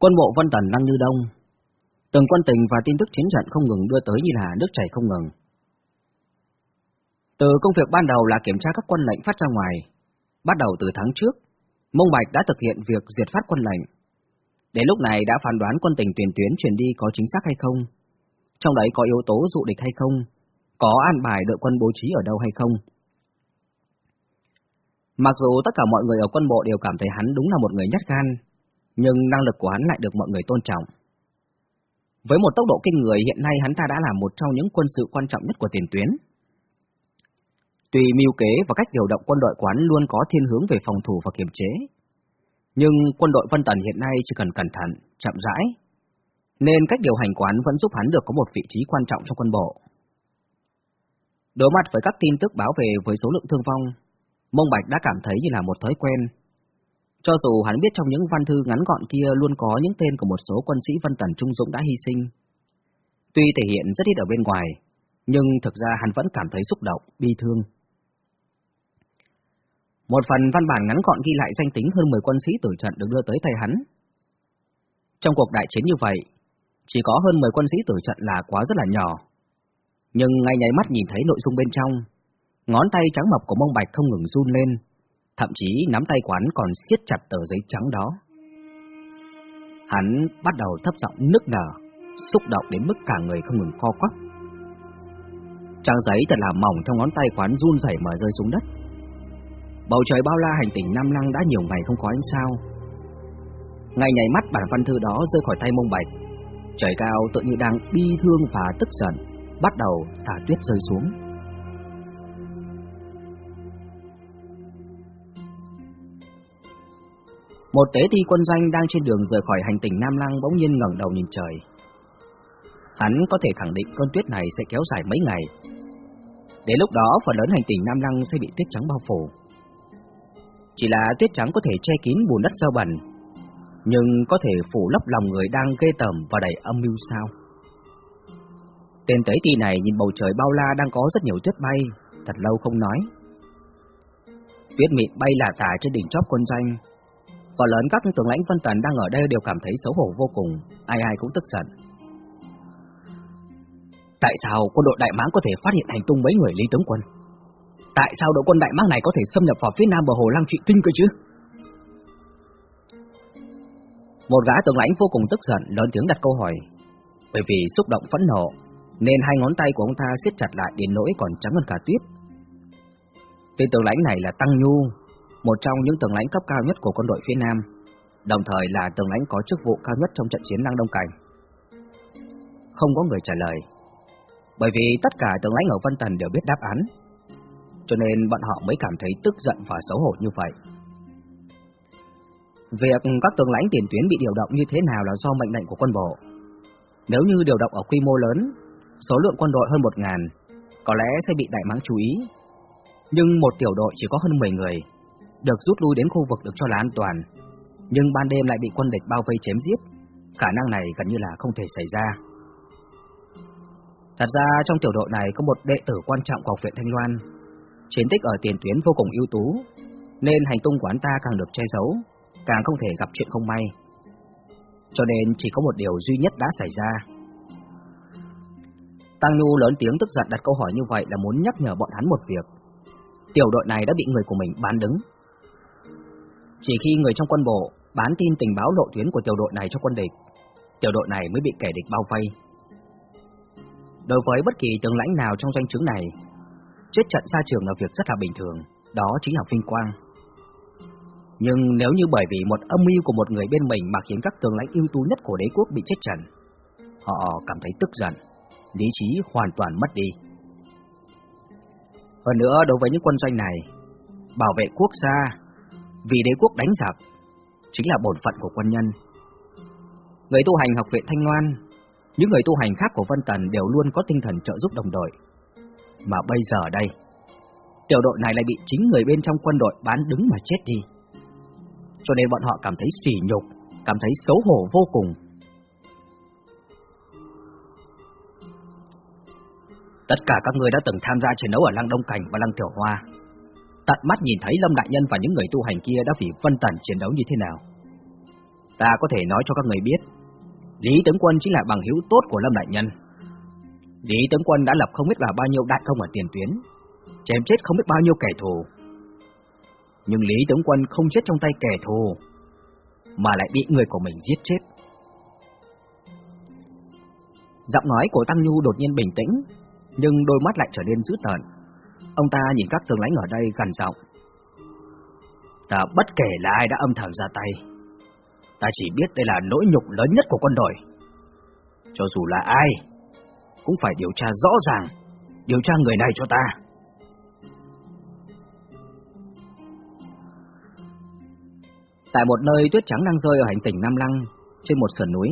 Quân bộ Vân Tần năng như đông. Từng quân tình và tin tức chiến trận không ngừng đưa tới như là nước chảy không ngừng. Từ công việc ban đầu là kiểm tra các quân lệnh phát ra ngoài. Bắt đầu từ tháng trước, Mông Bạch đã thực hiện việc duyệt phát quân lệnh. Đến lúc này đã phán đoán quân tình tuyển tuyến chuyển đi có chính xác hay không, trong đấy có yếu tố dụ địch hay không, có an bài đội quân bố trí ở đâu hay không. Mặc dù tất cả mọi người ở quân bộ đều cảm thấy hắn đúng là một người nhát gan, nhưng năng lực của hắn lại được mọi người tôn trọng. Với một tốc độ kinh người hiện nay hắn ta đã là một trong những quân sự quan trọng nhất của tiền tuyến. Tùy mưu kế và cách điều động quân đội của hắn luôn có thiên hướng về phòng thủ và kiềm chế, nhưng quân đội Vân Tần hiện nay chỉ cần cẩn thận, chậm rãi, nên cách điều hành quán vẫn giúp hắn được có một vị trí quan trọng trong quân bộ. Đối mặt với các tin tức báo về với số lượng thương vong, Mông Bạch đã cảm thấy như là một thói quen. Cho dù hắn biết trong những văn thư ngắn gọn kia luôn có những tên của một số quân sĩ Vân Tần Trung Dũng đã hy sinh. Tuy thể hiện rất ít ở bên ngoài, nhưng thực ra hắn vẫn cảm thấy xúc động, bi thương. Một phần văn bản ngắn gọn ghi lại danh tính hơn 10 quân sĩ tử trận được đưa tới tay hắn. Trong cuộc đại chiến như vậy, chỉ có hơn 10 quân sĩ tử trận là quá rất là nhỏ. Nhưng ngay nháy mắt nhìn thấy nội dung bên trong, ngón tay trắng mập của mông bạch không ngừng run lên, thậm chí nắm tay quán còn siết chặt tờ giấy trắng đó. Hắn bắt đầu thấp giọng nức nở, xúc động đến mức cả người không ngừng co quắp. Trang giấy thật là mỏng trong ngón tay quán run rẩy mà rơi xuống đất. Bầu trời bao la hành tinh Nam Lăng đã nhiều ngày không có ánh sao. Ngay nhảy mắt bản văn thư đó rơi khỏi tay mông bạch, trời cao tự như đang bi thương và tức giận, bắt đầu thả tuyết rơi xuống. Một tế thi quân danh đang trên đường rời khỏi hành tinh Nam Lăng bỗng nhiên ngẩng đầu nhìn trời. Hắn có thể khẳng định cơn tuyết này sẽ kéo dài mấy ngày. Đến lúc đó, phần lớn hành tinh Nam Lăng sẽ bị tuyết trắng bao phủ. Chỉ là tuyết trắng có thể che kín bùn đất sâu bẩn, nhưng có thể phủ lấp lòng người đang ghê tởm và đầy âm mưu sao. Tên tế ti này nhìn bầu trời bao la đang có rất nhiều tuyết bay, thật lâu không nói. Tuyết mịn bay lả tả trên đỉnh chóp quân danh, Phần lớn các tướng lãnh phân tần đang ở đây đều cảm thấy xấu hổ vô cùng, ai ai cũng tức giận. Tại sao quân đội Đại Mãng có thể phát hiện hành tung mấy người Lý Tướng Quân? Tại sao đội quân Đại Mãng này có thể xâm nhập vào phía nam bờ hồ Lăng Trị Tinh cơ chứ? Một gã tướng lãnh vô cùng tức giận lớn tiếng đặt câu hỏi. Bởi vì xúc động phẫn nộ, nên hai ngón tay của ông ta siết chặt lại đến nỗi còn trắng hơn cả tuyết. Tên tướng lãnh này là Tăng Nhu, một trong những tướng lãnh cấp cao nhất của quân đội phía Nam, đồng thời là tướng lãnh có chức vụ cao nhất trong trận chiến Lăng Đông Cảnh. Không có người trả lời, bởi vì tất cả tướng lãnh ở Vân Tần đều biết đáp án, cho nên bọn họ mới cảm thấy tức giận và xấu hổ như vậy. Việc các tướng lãnh tiền tuyến bị điều động như thế nào là do mệnh lệnh của quân bộ. Nếu như điều động ở quy mô lớn, số lượng quân đội hơn một ngàn, có lẽ sẽ bị đại mắng chú ý. Nhưng một tiểu đội chỉ có hơn 10 người, được rút lui đến khu vực được cho là an toàn, nhưng ban đêm lại bị quân địch bao vây chém giết, khả năng này gần như là không thể xảy ra. Thật ra trong tiểu đội này có một đệ tử quan trọng của học viện Thanh Loan, chiến tích ở tiền tuyến vô cùng ưu tú, nên hành tung của hắn ta càng được che giấu, càng không thể gặp chuyện không may. Cho nên chỉ có một điều duy nhất đã xảy ra. Tăng Nhu lớn tiếng tức giận đặt câu hỏi như vậy là muốn nhắc nhở bọn hắn một việc. Tiểu đội này đã bị người của mình bán đứng. Chỉ khi người trong quân bộ bán tin tình báo lộ tuyến của tiểu đội này cho quân địch, tiểu đội này mới bị kẻ địch bao vây. Đối với bất kỳ tướng lãnh nào trong doanh trướng này, chết trận xa trường là việc rất là bình thường, đó chính là vinh quang. Nhưng nếu như bởi vì một âm mưu của một người bên mình mà khiến các tướng lãnh ưu tú nhất của đế quốc bị chết trận, họ cảm thấy tức giận, lý trí hoàn toàn mất đi. Hơn nữa đối với những quân doanh này, bảo vệ quốc gia vì đế quốc đánh giặc chính là bổn phận của quân nhân. Người tu hành học viện Thanh Loan, những người tu hành khác của Vân Tần đều luôn có tinh thần trợ giúp đồng đội. Mà bây giờ đây, tiểu đội này lại bị chính người bên trong quân đội bán đứng mà chết đi. Cho nên bọn họ cảm thấy sỉ nhục, cảm thấy xấu hổ vô cùng. Tất cả các người đã từng tham gia chiến đấu ở Lăng Đông Cảnh và Lăng Tiểu Hoa, tận mắt nhìn thấy Lâm Đại Nhân và những người tu hành kia đã vì Vân Tần chiến đấu như thế nào. Ta có thể nói cho các người biết, Lý Tướng Quân chính là bằng hữu tốt của Lâm Đại Nhân. Lý Tướng Quân đã lập không biết là bao nhiêu đại công ở tiền tuyến, chém chết không biết bao nhiêu kẻ thù. Nhưng Lý Tướng Quân không chết trong tay kẻ thù, mà lại bị người của mình giết chết. Giọng nói của Tăng Nhu đột nhiên bình tĩnh, nhưng đôi mắt lại trở nên dữ tợn. Ông ta nhìn các tướng lãnh ở đây gần giọng. Ta bất kể là ai đã âm thầm ra tay, ta chỉ biết đây là nỗi nhục lớn nhất của quân đội. Cho dù là ai, cũng phải điều tra rõ ràng, điều tra người này cho ta. Tại một nơi tuyết trắng đang rơi ở hành tỉnh Nam Lăng, trên một sườn núi,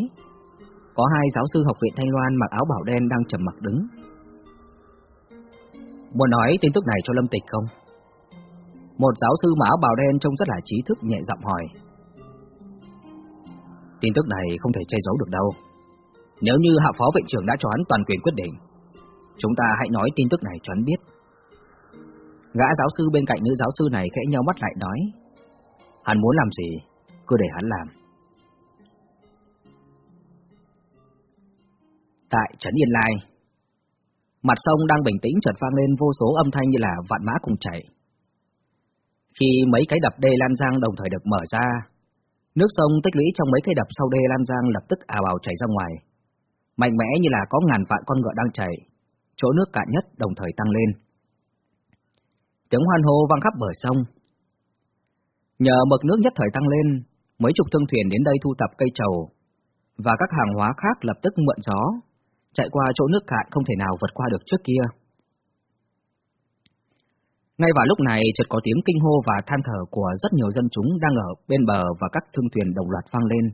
có hai giáo sư học viện Thanh Loan mặc áo bảo đen đang trầm mặc đứng. Muốn nói tin tức này cho Lâm Tịch không? Một giáo sư mã áo bảo đen trông rất là trí thức nhẹ giọng hỏi. Tin tức này không thể che giấu được đâu. Nếu như hạ phó viện trưởng đã cho hắn toàn quyền quyết định, chúng ta hãy nói tin tức này cho hắn biết. Gã giáo sư bên cạnh nữ giáo sư này khẽ nhau mắt lại nói, hắn muốn làm gì, cứ để hắn làm. Tại Trấn Yên Lai, mặt sông đang bình tĩnh chợt vang lên vô số âm thanh như là vạn mã cùng chảy. Khi mấy cái đập đê Lan Giang đồng thời được mở ra, nước sông tích lũy trong mấy cái đập sau đê Lan Giang lập tức ào ào chảy ra ngoài. Mạnh mẽ như là có ngàn vạn con ngựa đang chảy, chỗ nước cạn nhất đồng thời tăng lên. Tiếng hoan hô vang khắp bờ sông. Nhờ mực nước nhất thời tăng lên, mấy chục thương thuyền đến đây thu tập cây trầu, và các hàng hóa khác lập tức mượn gió, chạy qua chỗ nước cạn không thể nào vượt qua được trước kia. Ngay vào lúc này chợt có tiếng kinh hô và than thở của rất nhiều dân chúng đang ở bên bờ và các thương thuyền đồng loạt vang lên.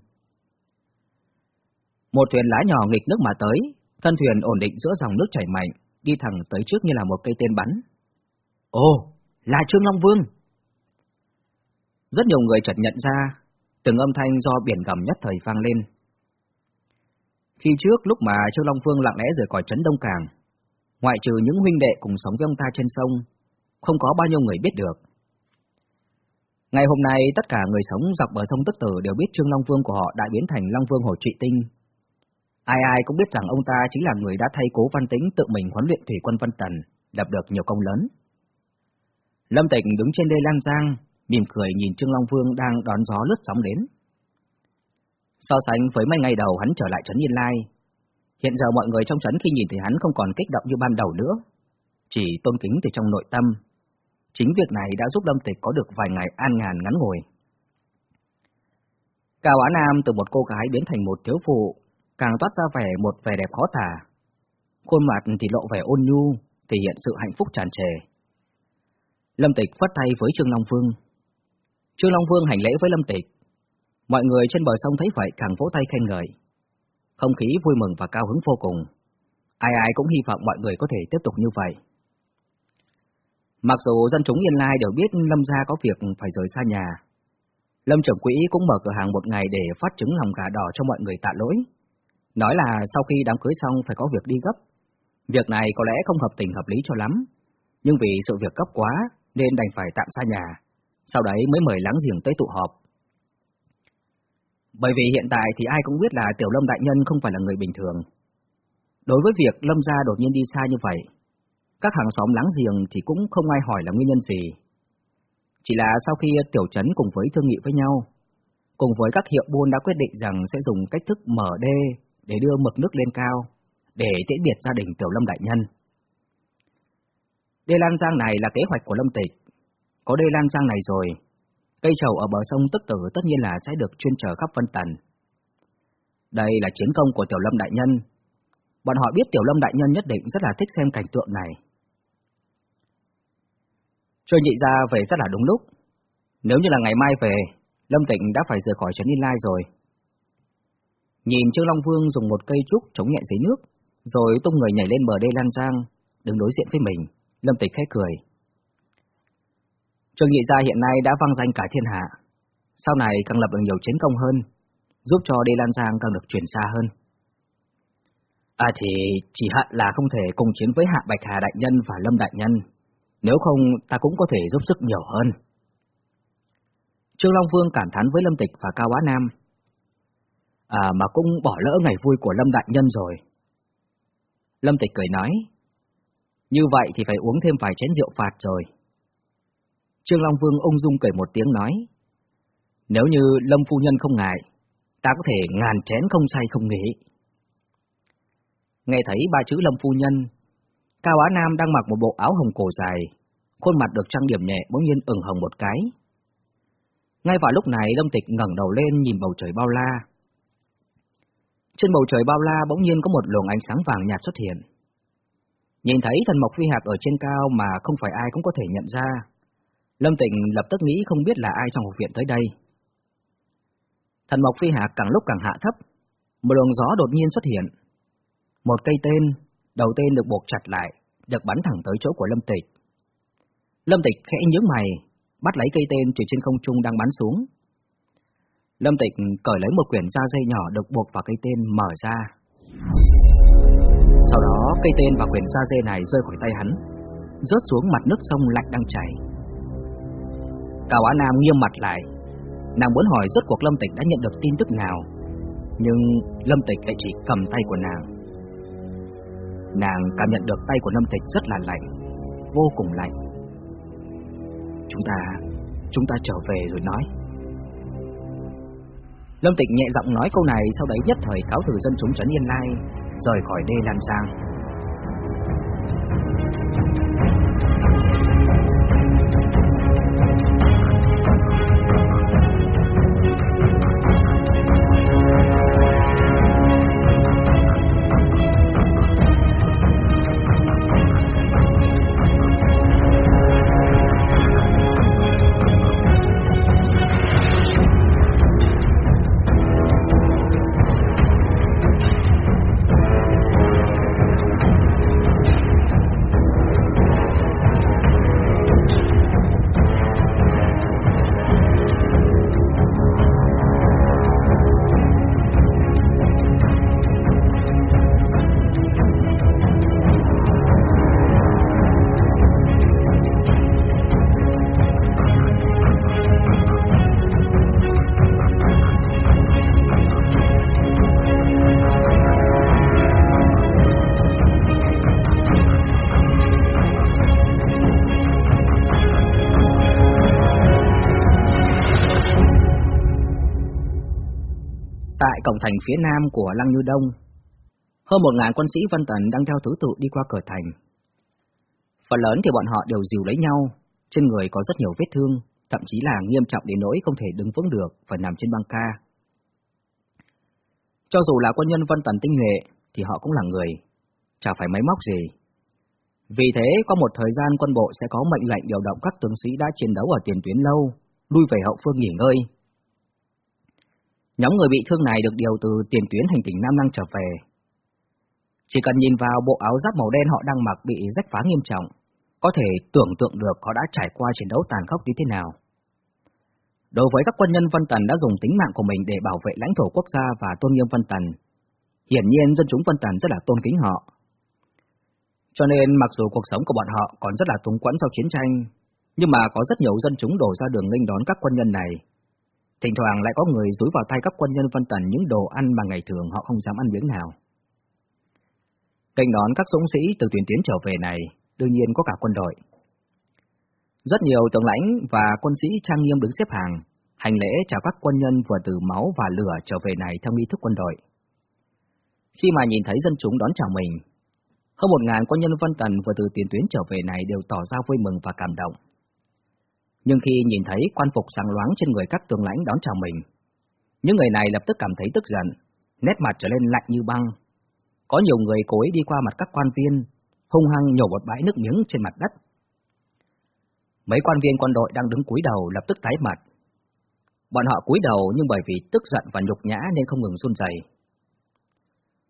Một thuyền lá nhỏ nghịch nước mà tới, thân thuyền ổn định giữa dòng nước chảy mạnh, đi thẳng tới trước như là một cây tên bắn. Ồ, là Trương Long Vương! Rất nhiều người chợt nhận ra, từng âm thanh do biển gầm nhất thời vang lên. Khi trước lúc mà Trương Long Vương lặng lẽ rời khỏi trấn Đông Cảng, ngoại trừ những huynh đệ cùng sống với ông ta trên sông, không có bao nhiêu người biết được. Ngày hôm nay, tất cả người sống dọc bờ sông Tức Tử đều biết Trương Long Vương của họ đã biến thành Long Vương Hồ Trị Tinh. Ai ai cũng biết rằng ông ta chính là người đã thay cố văn tính tự mình huấn luyện thủy quân văn Tần, lập được nhiều công lớn. Lâm Tịnh đứng trên đê Lan Giang, mỉm cười nhìn Trương Long Vương đang đón gió lướt sóng đến. So sánh với mấy ngày đầu hắn trở lại trấn Yên Lai, hiện giờ mọi người trong trấn khi nhìn thấy hắn không còn kích động như ban đầu nữa, chỉ tôn kính từ trong nội tâm. Chính việc này đã giúp Lâm Tịch có được vài ngày an ngàn ngắn ngồi. Cao Á Nam từ một cô gái biến thành một thiếu phụ, càng toát ra vẻ một vẻ đẹp khó tả. Khuôn mặt thì lộ vẻ ôn nhu, thể hiện sự hạnh phúc tràn trề. Lâm Tịch phất tay với Trương Long Vương. Trương Long Vương hành lễ với Lâm Tịch, Mọi người trên bờ sông thấy vậy càng vỗ tay khen ngợi. Không khí vui mừng và cao hứng vô cùng. Ai ai cũng hy vọng mọi người có thể tiếp tục như vậy. Mặc dù dân chúng Yên Lai đều biết Lâm gia có việc phải rời xa nhà, Lâm trưởng quỹ cũng mở cửa hàng một ngày để phát trứng lòng gà đỏ cho mọi người tạ lỗi. Nói là sau khi đám cưới xong phải có việc đi gấp. Việc này có lẽ không hợp tình hợp lý cho lắm, nhưng vì sự việc cấp quá nên đành phải tạm xa nhà, sau đấy mới mời láng giềng tới tụ họp. Bởi vì hiện tại thì ai cũng biết là Tiểu Lâm Đại Nhân không phải là người bình thường. Đối với việc Lâm gia đột nhiên đi xa như vậy, các hàng xóm láng giềng thì cũng không ai hỏi là nguyên nhân gì. Chỉ là sau khi Tiểu Trấn cùng với thương nghị với nhau, cùng với các hiệu buôn đã quyết định rằng sẽ dùng cách thức mở đê để đưa mực nước lên cao, để tiễn biệt gia đình Tiểu Lâm Đại Nhân. Đê Lan Giang này là kế hoạch của Lâm Tịch. Có đê Lan Giang này rồi, Cây trầu ở bờ sông Tức Tử tất nhiên là sẽ được chuyên trở khắp Vân Tần. Đây là chiến công của Tiểu Lâm Đại Nhân. Bọn họ biết Tiểu Lâm Đại Nhân nhất định rất là thích xem cảnh tượng này. Trôi nhị ra về rất là đúng lúc. Nếu như là ngày mai về, Lâm Tịnh đã phải rời khỏi Trấn Yên Lai rồi. Nhìn Trương Long Vương dùng một cây trúc chống nhẹ dưới nước, rồi tung người nhảy lên bờ đê Lan Giang, đứng đối diện với mình, Lâm Tịch khẽ cười. Trương Nhị Gia hiện nay đã vang danh cả thiên hạ, sau này càng lập được nhiều chiến công hơn, giúp cho Đê Lan Giang càng được truyền xa hơn. À thì chỉ hận là không thể cùng chiến với Hạ Bạch Hà Đại Nhân và Lâm Đại Nhân, nếu không ta cũng có thể giúp sức nhiều hơn. Trương Long Vương cảm thán với Lâm Tịch và Cao Bá Nam. À mà cũng bỏ lỡ ngày vui của Lâm Đại Nhân rồi. Lâm Tịch cười nói, như vậy thì phải uống thêm vài chén rượu phạt rồi. Trương Long Vương ung dung cười một tiếng nói, nếu như Lâm Phu Nhân không ngại, ta có thể ngàn chén không say không nghỉ. Nghe thấy ba chữ Lâm Phu Nhân, Cao Á Nam đang mặc một bộ áo hồng cổ dài, khuôn mặt được trang điểm nhẹ bỗng nhiên ửng hồng một cái. Ngay vào lúc này Lâm Tịch ngẩng đầu lên nhìn bầu trời bao la. Trên bầu trời bao la bỗng nhiên có một luồng ánh sáng vàng nhạt xuất hiện. Nhìn thấy thần mộc phi hạt ở trên cao mà không phải ai cũng có thể nhận ra. Lâm Tịnh lập tức nghĩ không biết là ai trong học viện tới đây. Thần mộc phi hạc càng lúc càng hạ thấp, một luồng gió đột nhiên xuất hiện. Một cây tên, đầu tên được buộc chặt lại, được bắn thẳng tới chỗ của Lâm Tịch. Lâm Tịch khẽ nhướng mày, bắt lấy cây tên chỉ trên không trung đang bắn xuống. Lâm Tịch cởi lấy một quyển da dây nhỏ được buộc vào cây tên mở ra. Sau đó cây tên và quyển da dây này rơi khỏi tay hắn, rớt xuống mặt nước sông lạnh đang chảy. Cao Á Nam nghiêm mặt lại, nàng muốn hỏi rốt cuộc Lâm Tịch đã nhận được tin tức nào, nhưng Lâm Tịch lại chỉ cầm tay của nàng. Nàng cảm nhận được tay của Lâm Tịch rất là lạnh, vô cùng lạnh. Chúng ta, chúng ta trở về rồi nói. Lâm Tịch nhẹ giọng nói câu này sau đấy nhất thời cáo từ dân chúng trấn Yên Lai, rời khỏi đê Lan Giang. Cổng thành phía nam của Lăng Như Đông, hơn một ngàn quân sĩ Vân Tần đang theo thứ tự đi qua cửa thành. Phần lớn thì bọn họ đều dìu lấy nhau, trên người có rất nhiều vết thương, thậm chí là nghiêm trọng đến nỗi không thể đứng vững được, và nằm trên băng ca. Cho dù là quân nhân Vân Tần tinh nhuệ, thì họ cũng là người, chả phải máy móc gì. Vì thế, qua một thời gian quân bộ sẽ có mệnh lệnh điều động các tướng sĩ đã chiến đấu ở tiền tuyến lâu, lui về hậu phương nghỉ ngơi, Nhóm người bị thương này được điều từ tiền tuyến hành tỉnh Nam Năng trở về. Chỉ cần nhìn vào bộ áo giáp màu đen họ đang mặc bị rách phá nghiêm trọng, có thể tưởng tượng được họ đã trải qua chiến đấu tàn khốc như thế nào. Đối với các quân nhân Vân Tần đã dùng tính mạng của mình để bảo vệ lãnh thổ quốc gia và tôn nghiêm Vân Tần, hiển nhiên dân chúng Vân Tần rất là tôn kính họ. Cho nên mặc dù cuộc sống của bọn họ còn rất là túng quẫn sau chiến tranh, nhưng mà có rất nhiều dân chúng đổ ra đường nghênh đón các quân nhân này, Thỉnh thoảng lại có người rúi vào tay các quân nhân Vân Tần những đồ ăn mà ngày thường họ không dám ăn miếng nào. Cạnh đón các súng sĩ từ tuyển tiến trở về này, đương nhiên có cả quân đội. Rất nhiều tướng lãnh và quân sĩ trang nghiêm đứng xếp hàng, hành lễ chào các quân nhân vừa từ máu và lửa trở về này theo nghi thức quân đội. Khi mà nhìn thấy dân chúng đón chào mình, hơn một ngàn quân nhân Vân Tần vừa từ tiền tuyến trở về này đều tỏ ra vui mừng và cảm động. Nhưng khi nhìn thấy quan phục sáng loáng trên người các tướng lãnh đón chào mình, những người này lập tức cảm thấy tức giận, nét mặt trở lên lạnh như băng. Có nhiều người cố ý đi qua mặt các quan viên, hung hăng nhổ một bãi nước miếng trên mặt đất. Mấy quan viên quân đội đang đứng cúi đầu lập tức tái mặt. Bọn họ cúi đầu nhưng bởi vì tức giận và nhục nhã nên không ngừng run rẩy.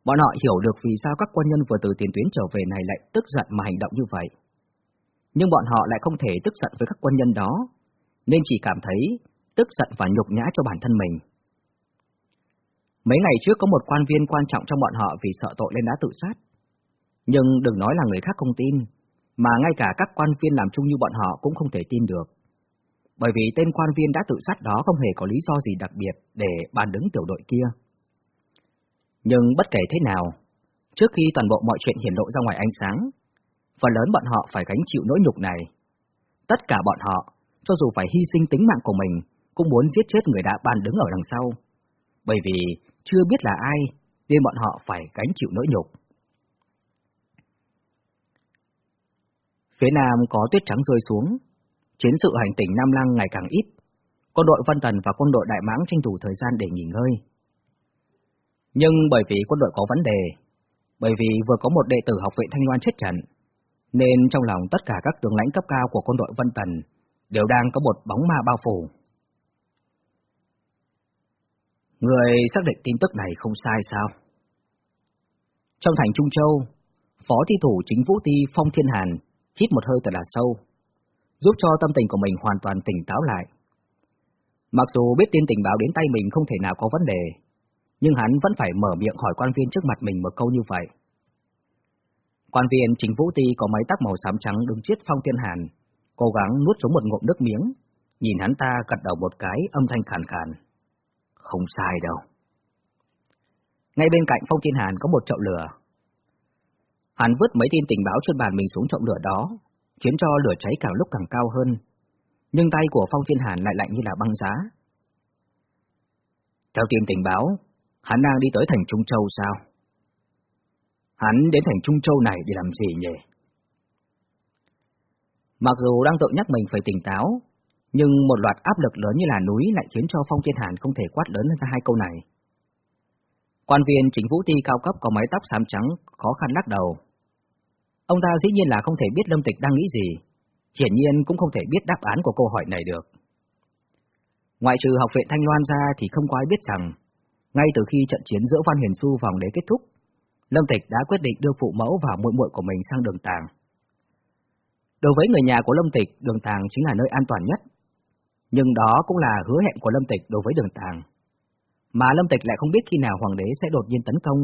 Bọn họ hiểu được vì sao các quân nhân vừa từ tiền tuyến trở về này lại tức giận mà hành động như vậy nhưng bọn họ lại không thể tức giận với các quân nhân đó, nên chỉ cảm thấy tức giận và nhục nhã cho bản thân mình. Mấy ngày trước có một quan viên quan trọng trong bọn họ vì sợ tội nên đã tự sát. Nhưng đừng nói là người khác không tin, mà ngay cả các quan viên làm chung như bọn họ cũng không thể tin được. Bởi vì tên quan viên đã tự sát đó không hề có lý do gì đặc biệt để bàn đứng tiểu đội kia. Nhưng bất kể thế nào, trước khi toàn bộ mọi chuyện hiển lộ ra ngoài ánh sáng, phần lớn bọn họ phải gánh chịu nỗi nhục này. Tất cả bọn họ, cho dù phải hy sinh tính mạng của mình, cũng muốn giết chết người đã ban đứng ở đằng sau. Bởi vì chưa biết là ai, nên bọn họ phải gánh chịu nỗi nhục. Phía nam có tuyết trắng rơi xuống, chiến sự hành tỉnh Nam Lăng ngày càng ít, quân đội Văn Tần và quân đội Đại Mãng tranh thủ thời gian để nghỉ ngơi. Nhưng bởi vì quân đội có vấn đề, bởi vì vừa có một đệ tử học viện Thanh Loan chết trận, nên trong lòng tất cả các tướng lãnh cấp cao của quân đội Vân Tần đều đang có một bóng ma bao phủ. Người xác định tin tức này không sai sao? Trong thành Trung Châu, Phó Thi Thủ chính Vũ Ti Phong Thiên Hàn hít một hơi thật là sâu, giúp cho tâm tình của mình hoàn toàn tỉnh táo lại. Mặc dù biết tin tình báo đến tay mình không thể nào có vấn đề, nhưng hắn vẫn phải mở miệng hỏi quan viên trước mặt mình một câu như vậy. Quan viên chính Vũ Ti có mái tóc màu xám trắng đứng chiết Phong Thiên Hàn, cố gắng nuốt xuống một ngụm nước miếng, nhìn hắn ta gật đầu một cái âm thanh khàn khàn. Không sai đâu. Ngay bên cạnh Phong Thiên Hàn có một chậu lửa. Hắn vứt mấy tin tình báo trên bàn mình xuống chậu lửa đó, khiến cho lửa cháy càng lúc càng cao hơn. Nhưng tay của Phong Thiên Hàn lại lạnh như là băng giá. Theo tin tình báo, hắn đang đi tới thành Trung Châu sao? Hắn đến thành Trung Châu này để làm gì nhỉ? Mặc dù đang tự nhắc mình phải tỉnh táo, nhưng một loạt áp lực lớn như là núi lại khiến cho Phong Thiên Hàn không thể quát lớn ra hai câu này. Quan viên chính vũ ti cao cấp có mái tóc xám trắng, khó khăn lắc đầu. Ông ta dĩ nhiên là không thể biết Lâm Tịch đang nghĩ gì, hiển nhiên cũng không thể biết đáp án của câu hỏi này được. Ngoại trừ học viện Thanh Loan ra thì không có ai biết rằng, ngay từ khi trận chiến giữa Văn Hiền Xu vòng đế kết thúc, Lâm Tịch đã quyết định đưa phụ mẫu và muội muội của mình sang đường tàng. Đối với người nhà của Lâm Tịch, đường tàng chính là nơi an toàn nhất. Nhưng đó cũng là hứa hẹn của Lâm Tịch đối với đường tàng. Mà Lâm Tịch lại không biết khi nào hoàng đế sẽ đột nhiên tấn công,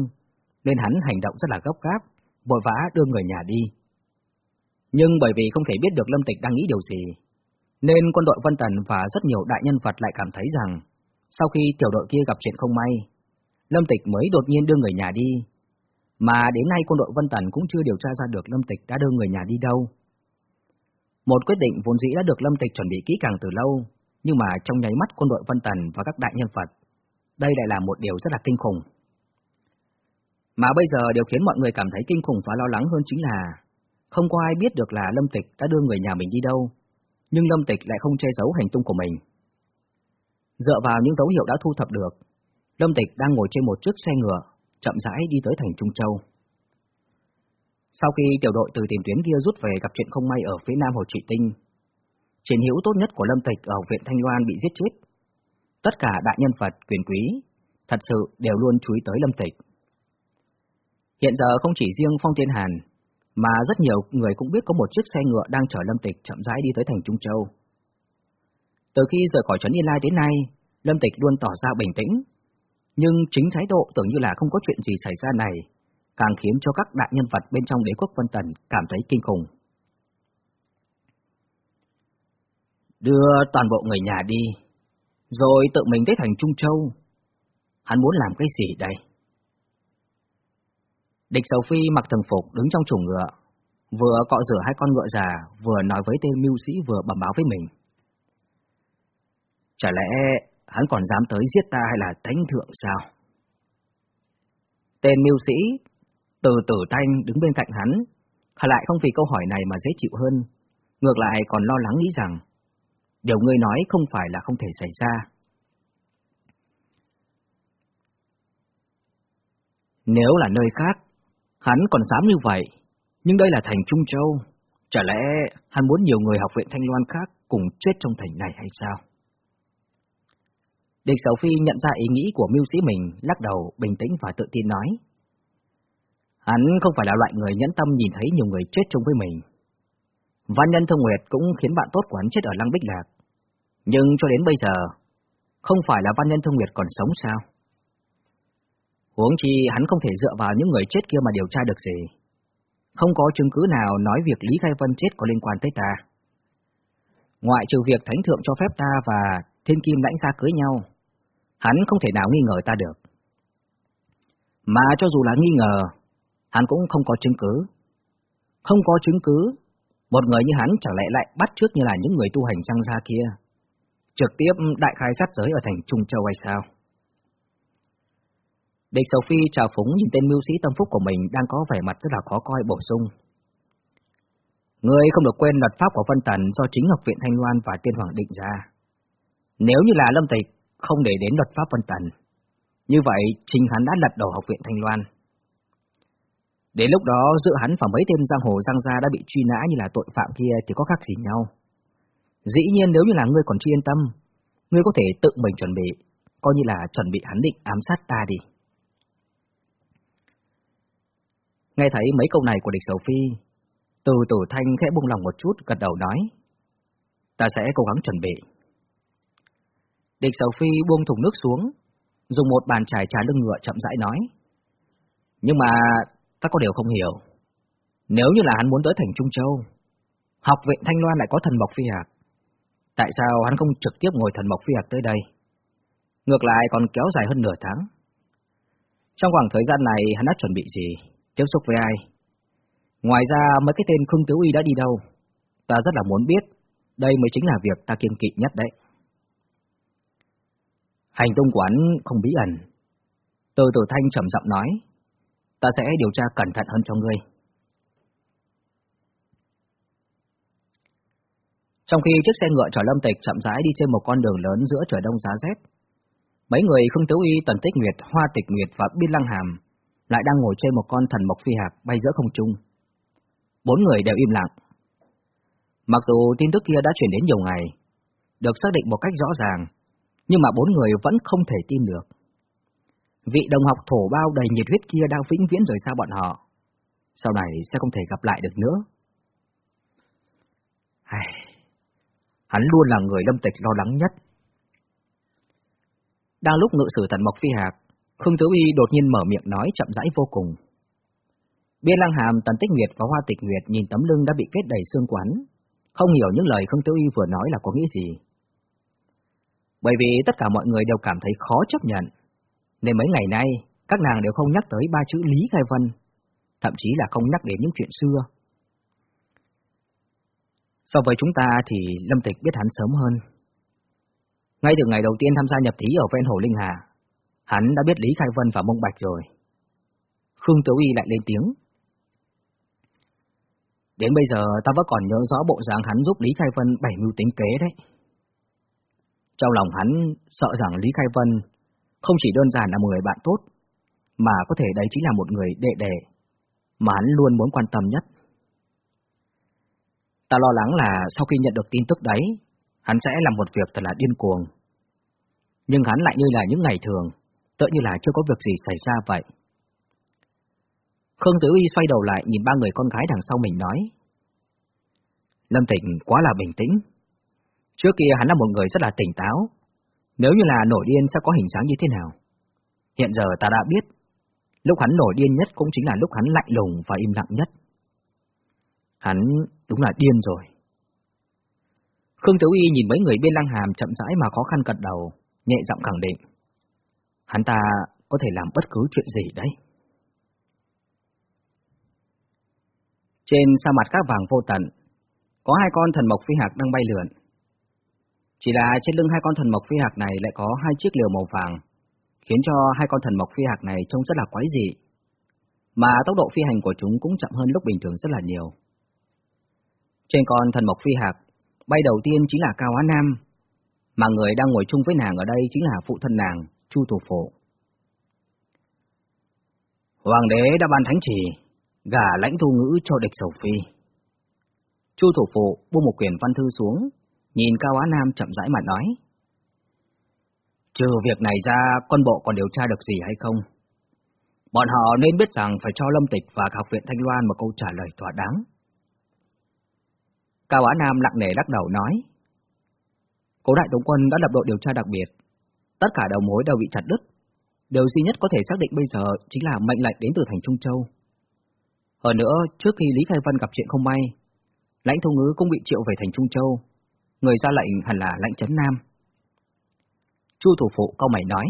nên hắn hành động rất là gấp gáp, vội vã đưa người nhà đi. Nhưng bởi vì không thể biết được Lâm Tịch đang nghĩ điều gì, nên quân đội Vân Tần và rất nhiều đại nhân vật lại cảm thấy rằng, sau khi tiểu đội kia gặp chuyện không may, Lâm Tịch mới đột nhiên đưa người nhà đi, mà đến nay quân đội Vân Tần cũng chưa điều tra ra được Lâm Tịch đã đưa người nhà đi đâu. Một quyết định vốn dĩ đã được Lâm Tịch chuẩn bị kỹ càng từ lâu, nhưng mà trong nháy mắt quân đội Vân Tần và các đại nhân vật, đây lại là một điều rất là kinh khủng. Mà bây giờ điều khiến mọi người cảm thấy kinh khủng và lo lắng hơn chính là không có ai biết được là Lâm Tịch đã đưa người nhà mình đi đâu, nhưng Lâm Tịch lại không che giấu hành tung của mình. Dựa vào những dấu hiệu đã thu thập được, Lâm Tịch đang ngồi trên một chiếc xe ngựa, chậm rãi đi tới thành Trung Châu. Sau khi tiểu đội từ tiền tuyến kia rút về gặp chuyện không may ở phía nam Hồ Trị Tinh, chiến hữu tốt nhất của Lâm Tịch ở viện Thanh Loan bị giết chết. Tất cả đại nhân vật, quyền quý, thật sự đều luôn chú ý tới Lâm Tịch. Hiện giờ không chỉ riêng Phong Thiên Hàn, mà rất nhiều người cũng biết có một chiếc xe ngựa đang chở Lâm Tịch chậm rãi đi tới thành Trung Châu. Từ khi rời khỏi trấn Yên Lai đến nay, Lâm Tịch luôn tỏ ra bình tĩnh, nhưng chính thái độ tưởng như là không có chuyện gì xảy ra này, càng khiến cho các đại nhân vật bên trong đế quốc Vân Tần cảm thấy kinh khủng. Đưa toàn bộ người nhà đi, rồi tự mình tới thành Trung Châu. Hắn muốn làm cái gì đây? Địch Sầu Phi mặc thường phục đứng trong chủng ngựa, vừa cọ rửa hai con ngựa già, vừa nói với tên mưu sĩ vừa bẩm báo với mình. Chả lẽ hắn còn dám tới giết ta hay là thánh thượng sao? Tên mưu sĩ, từ tử thanh đứng bên cạnh hắn, lại không vì câu hỏi này mà dễ chịu hơn, ngược lại còn lo lắng nghĩ rằng, điều ngươi nói không phải là không thể xảy ra. Nếu là nơi khác, hắn còn dám như vậy, nhưng đây là thành Trung Châu, chả lẽ hắn muốn nhiều người học viện Thanh Loan khác cùng chết trong thành này hay sao? Địch Sầu Phi nhận ra ý nghĩ của mưu sĩ mình, lắc đầu, bình tĩnh và tự tin nói. Hắn không phải là loại người nhẫn tâm nhìn thấy nhiều người chết chung với mình. Văn nhân Thông Nguyệt cũng khiến bạn tốt của hắn chết ở Lăng Bích Lạc. Nhưng cho đến bây giờ, không phải là văn nhân Thông Nguyệt còn sống sao? Huống chi hắn không thể dựa vào những người chết kia mà điều tra được gì. Không có chứng cứ nào nói việc Lý Khai Vân chết có liên quan tới ta. Ngoại trừ việc Thánh Thượng cho phép ta và Thiên Kim lãnh gia cưới nhau, hắn không thể nào nghi ngờ ta được. Mà cho dù là nghi ngờ, hắn cũng không có chứng cứ. Không có chứng cứ, một người như hắn chẳng lẽ lại bắt trước như là những người tu hành răng ra kia, trực tiếp đại khai sát giới ở thành Trung Châu hay sao? Địch Sầu Phi chào phúng nhìn tên mưu sĩ tâm phúc của mình đang có vẻ mặt rất là khó coi bổ sung. Người không được quên luật pháp của Vân Tần do chính học viện Thanh Loan và Tiên Hoàng định ra. Nếu như là Lâm Tịch không để đến luật pháp Vân Tần, như vậy chính hắn đã lật đổ học viện Thanh Loan. Đến lúc đó giữa hắn và mấy tên giang hồ giang gia đã bị truy nã như là tội phạm kia thì có khác gì nhau. Dĩ nhiên nếu như là ngươi còn chưa yên tâm, ngươi có thể tự mình chuẩn bị, coi như là chuẩn bị hắn định ám sát ta đi. Nghe thấy mấy câu này của địch sầu phi, từ tử thanh khẽ buông lòng một chút, gật đầu nói. Ta sẽ cố gắng chuẩn bị. Địch sầu phi buông thùng nước xuống, dùng một bàn chải chán lưng ngựa chậm rãi nói. Nhưng mà ta có điều không hiểu. Nếu như là hắn muốn tới thành Trung Châu, học viện Thanh Loan lại có thần mộc phi hạc. Tại sao hắn không trực tiếp ngồi thần mộc phi hạc tới đây? Ngược lại còn kéo dài hơn nửa tháng. Trong khoảng thời gian này hắn đã chuẩn bị gì? Tiếp xúc với ai? Ngoài ra mấy cái tên Khương Tiếu Y đã đi đâu? Ta rất là muốn biết, đây mới chính là việc ta kiên kỵ nhất đấy. Hành tung quán không bí ẩn. Từ tử thanh trầm giọng nói, ta sẽ điều tra cẩn thận hơn cho ngươi. Trong khi chiếc xe ngựa chở Lâm Tịch chậm rãi đi trên một con đường lớn giữa trời đông giá rét, mấy người Khương Tiếu Y, Tần Tích Nguyệt, Hoa Tịch Nguyệt và Biên Lăng Hàm lại đang ngồi trên một con thần mộc phi hạc bay giữa không trung. Bốn người đều im lặng. Mặc dù tin tức kia đã chuyển đến nhiều ngày, được xác định một cách rõ ràng, nhưng mà bốn người vẫn không thể tin được. Vị đồng học thổ bao đầy nhiệt huyết kia đang vĩnh viễn rời xa bọn họ. Sau này sẽ không thể gặp lại được nữa. Hắn luôn là người lâm tịch lo lắng nhất. Đang lúc ngự sử thần Mộc Phi Hạc, Khương Tử Y đột nhiên mở miệng nói chậm rãi vô cùng. Biên Lăng Hàm, Tần Tích Nguyệt và Hoa Tịch Nguyệt nhìn tấm lưng đã bị kết đầy xương quán, không hiểu những lời Khương Tử Y vừa nói là có nghĩa gì. Bởi vì tất cả mọi người đều cảm thấy khó chấp nhận, nên mấy ngày nay các nàng đều không nhắc tới ba chữ Lý Khai Vân, thậm chí là không nhắc đến những chuyện xưa. So với chúng ta thì Lâm Tịch biết hắn sớm hơn. Ngay từ ngày đầu tiên tham gia nhập thí ở ven hồ Linh Hà, hắn đã biết Lý Khai Vân và Mông Bạch rồi. Khương Tiểu Y lại lên tiếng. Đến bây giờ ta vẫn còn nhớ rõ bộ dáng hắn giúp Lý Khai Vân bảy mưu tính kế đấy. Trong lòng hắn sợ rằng Lý Khai Vân không chỉ đơn giản là một người bạn tốt, mà có thể đấy chính là một người đệ đệ, mà hắn luôn muốn quan tâm nhất. Ta lo lắng là sau khi nhận được tin tức đấy, hắn sẽ làm một việc thật là điên cuồng. Nhưng hắn lại như là những ngày thường, tựa như là chưa có việc gì xảy ra vậy. Khương Tử Y xoay đầu lại nhìn ba người con gái đằng sau mình nói. Lâm Tịnh quá là bình tĩnh. Trước kia hắn là một người rất là tỉnh táo. Nếu như là nổi điên sẽ có hình dáng như thế nào? Hiện giờ ta đã biết, lúc hắn nổi điên nhất cũng chính là lúc hắn lạnh lùng và im lặng nhất. Hắn đúng là điên rồi. Khương tiểu Y nhìn mấy người bên lăng hàm chậm rãi mà khó khăn cật đầu, nhẹ giọng khẳng định. Hắn ta có thể làm bất cứ chuyện gì đấy. Trên sa mặt các vàng vô tận, có hai con thần mộc phi hạc đang bay lượn. Chỉ là trên lưng hai con thần mộc phi hạc này lại có hai chiếc liều màu vàng, khiến cho hai con thần mộc phi hạc này trông rất là quái dị. Mà tốc độ phi hành của chúng cũng chậm hơn lúc bình thường rất là nhiều. Trên con thần mộc phi hạc, bay đầu tiên chính là Cao Á Nam, mà người đang ngồi chung với nàng ở đây chính là phụ thân nàng, Chu Thủ Phổ. Hoàng đế đã ban thánh chỉ, gả lãnh thu ngữ cho địch sầu phi. Chu Thủ Phụ buông một quyển văn thư xuống, nhìn Cao Á Nam chậm rãi mà nói. Trừ việc này ra, quân bộ còn điều tra được gì hay không? Bọn họ nên biết rằng phải cho Lâm Tịch và Học viện Thanh Loan một câu trả lời thỏa đáng. Cao Á Nam lặng nề lắc đầu nói. Cố đại tổng quân đã lập đội điều tra đặc biệt. Tất cả đầu mối đều bị chặt đứt. Điều duy nhất có thể xác định bây giờ chính là mệnh lệnh đến từ thành Trung Châu. Hơn nữa, trước khi Lý Khai Vân gặp chuyện không may, lãnh thông ngữ cũng bị triệu về thành Trung Châu. Người ra lệnh hẳn là lãnh chấn Nam. Chu thủ phụ câu mày nói.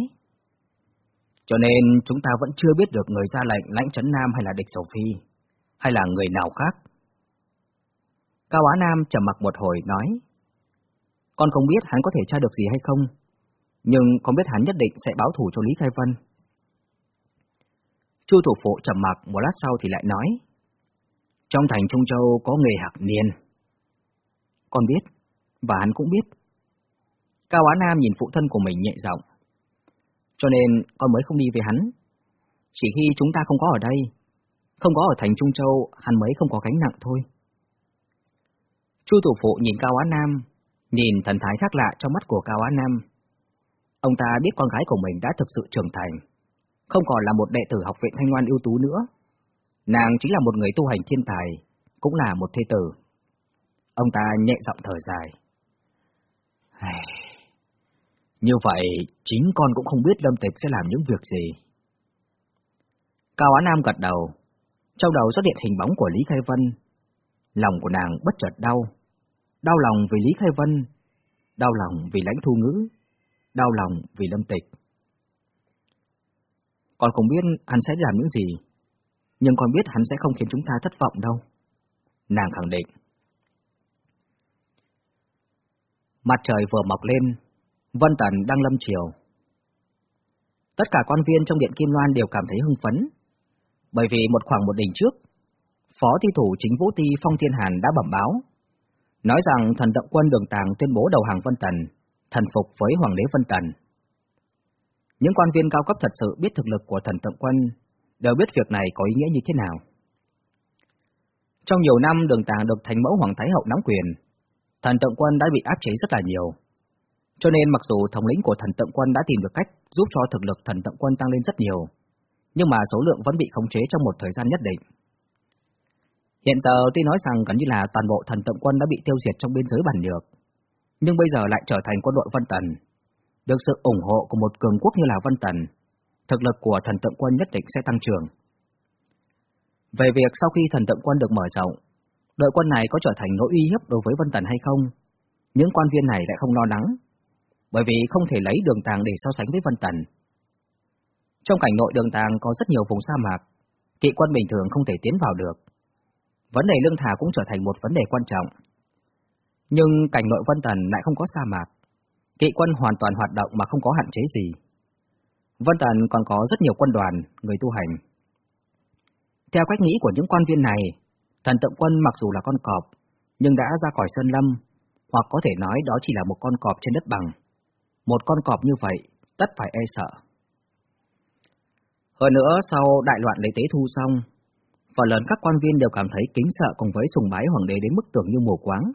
Cho nên chúng ta vẫn chưa biết được người ra lệnh lãnh chấn Nam hay là địch Sầu Phi, hay là người nào khác. Cao Á Nam trầm mặc một hồi nói, con không biết hắn có thể tra được gì hay không, nhưng con biết hắn nhất định sẽ báo thủ cho Lý Khai Vân. Chu thủ phụ trầm mặc một lát sau thì lại nói, trong thành Trung Châu có nghề hạc niên. Con biết, và hắn cũng biết. Cao Á Nam nhìn phụ thân của mình nhẹ giọng. Cho nên con mới không đi với hắn. Chỉ khi chúng ta không có ở đây, không có ở thành Trung Châu, hắn mới không có gánh nặng thôi. Chu thủ phụ nhìn Cao Á Nam, nhìn thần thái khác lạ trong mắt của Cao Á Nam. Ông ta biết con gái của mình đã thực sự trưởng thành, không còn là một đệ tử học viện thanh ngoan ưu tú nữa. Nàng chính là một người tu hành thiên tài, cũng là một thê tử. Ông ta nhẹ giọng thở dài. Như vậy, chính con cũng không biết Lâm Tịch sẽ làm những việc gì. Cao Á Nam gật đầu, trong đầu xuất hiện hình bóng của Lý Khai Vân. Lòng của nàng bất chợt đau, đau lòng vì Lý Khai Vân, đau lòng vì lãnh thu ngữ, đau lòng vì Lâm Tịch. Con không biết hắn sẽ làm những gì, nhưng con biết hắn sẽ không khiến chúng ta thất vọng đâu. Nàng khẳng định. Mặt trời vừa mọc lên, Vân Tần đang lâm chiều. Tất cả quan viên trong Điện Kim Loan đều cảm thấy hưng phấn, bởi vì một khoảng một đỉnh trước, Phó Thi Thủ Chính Vũ Ti Phong Thiên Hàn đã bẩm báo, nói rằng thần động quân đường tàng tuyên bố đầu hàng Vân Tần, thần phục với Hoàng đế Vân Tần. Những quan viên cao cấp thật sự biết thực lực của thần tượng quân, đều biết việc này có ý nghĩa như thế nào. Trong nhiều năm đường tàng được thành mẫu Hoàng Thái Hậu nắm quyền, thần tượng quân đã bị áp chế rất là nhiều, cho nên mặc dù thống lĩnh của thần tượng quân đã tìm được cách giúp cho thực lực thần tượng quân tăng lên rất nhiều, nhưng mà số lượng vẫn bị khống chế trong một thời gian nhất định. Hiện giờ tuy nói rằng gần như là toàn bộ thần tượng quân đã bị tiêu diệt trong biên giới bản nhược, nhưng bây giờ lại trở thành quân đội Vân Tần. Được sự ủng hộ của một cường quốc như là Vân Tần, thực lực của thần tượng quân nhất định sẽ tăng trưởng. Về việc sau khi thần tượng quân được mở rộng, đội quân này có trở thành nỗi uy hiếp đối với Vân Tần hay không, những quan viên này lại không lo lắng, bởi vì không thể lấy đường tàng để so sánh với Vân Tần. Trong cảnh nội đường tàng có rất nhiều vùng sa mạc, kỵ quân bình thường không thể tiến vào được. Vấn đề lương thảo cũng trở thành một vấn đề quan trọng. Nhưng cảnh nội Vân Tần lại không có sa mạc, kỵ quân hoàn toàn hoạt động mà không có hạn chế gì. Vân Tần còn có rất nhiều quân đoàn, người tu hành. Theo cách nghĩ của những quan viên này, thần tượng quân mặc dù là con cọp, nhưng đã ra khỏi sơn lâm, hoặc có thể nói đó chỉ là một con cọp trên đất bằng. Một con cọp như vậy, tất phải e sợ. Hơn nữa, sau đại loạn lấy tế thu xong, phần lớn các quan viên đều cảm thấy kính sợ cùng với sùng bái hoàng đế đến mức tưởng như mù quáng.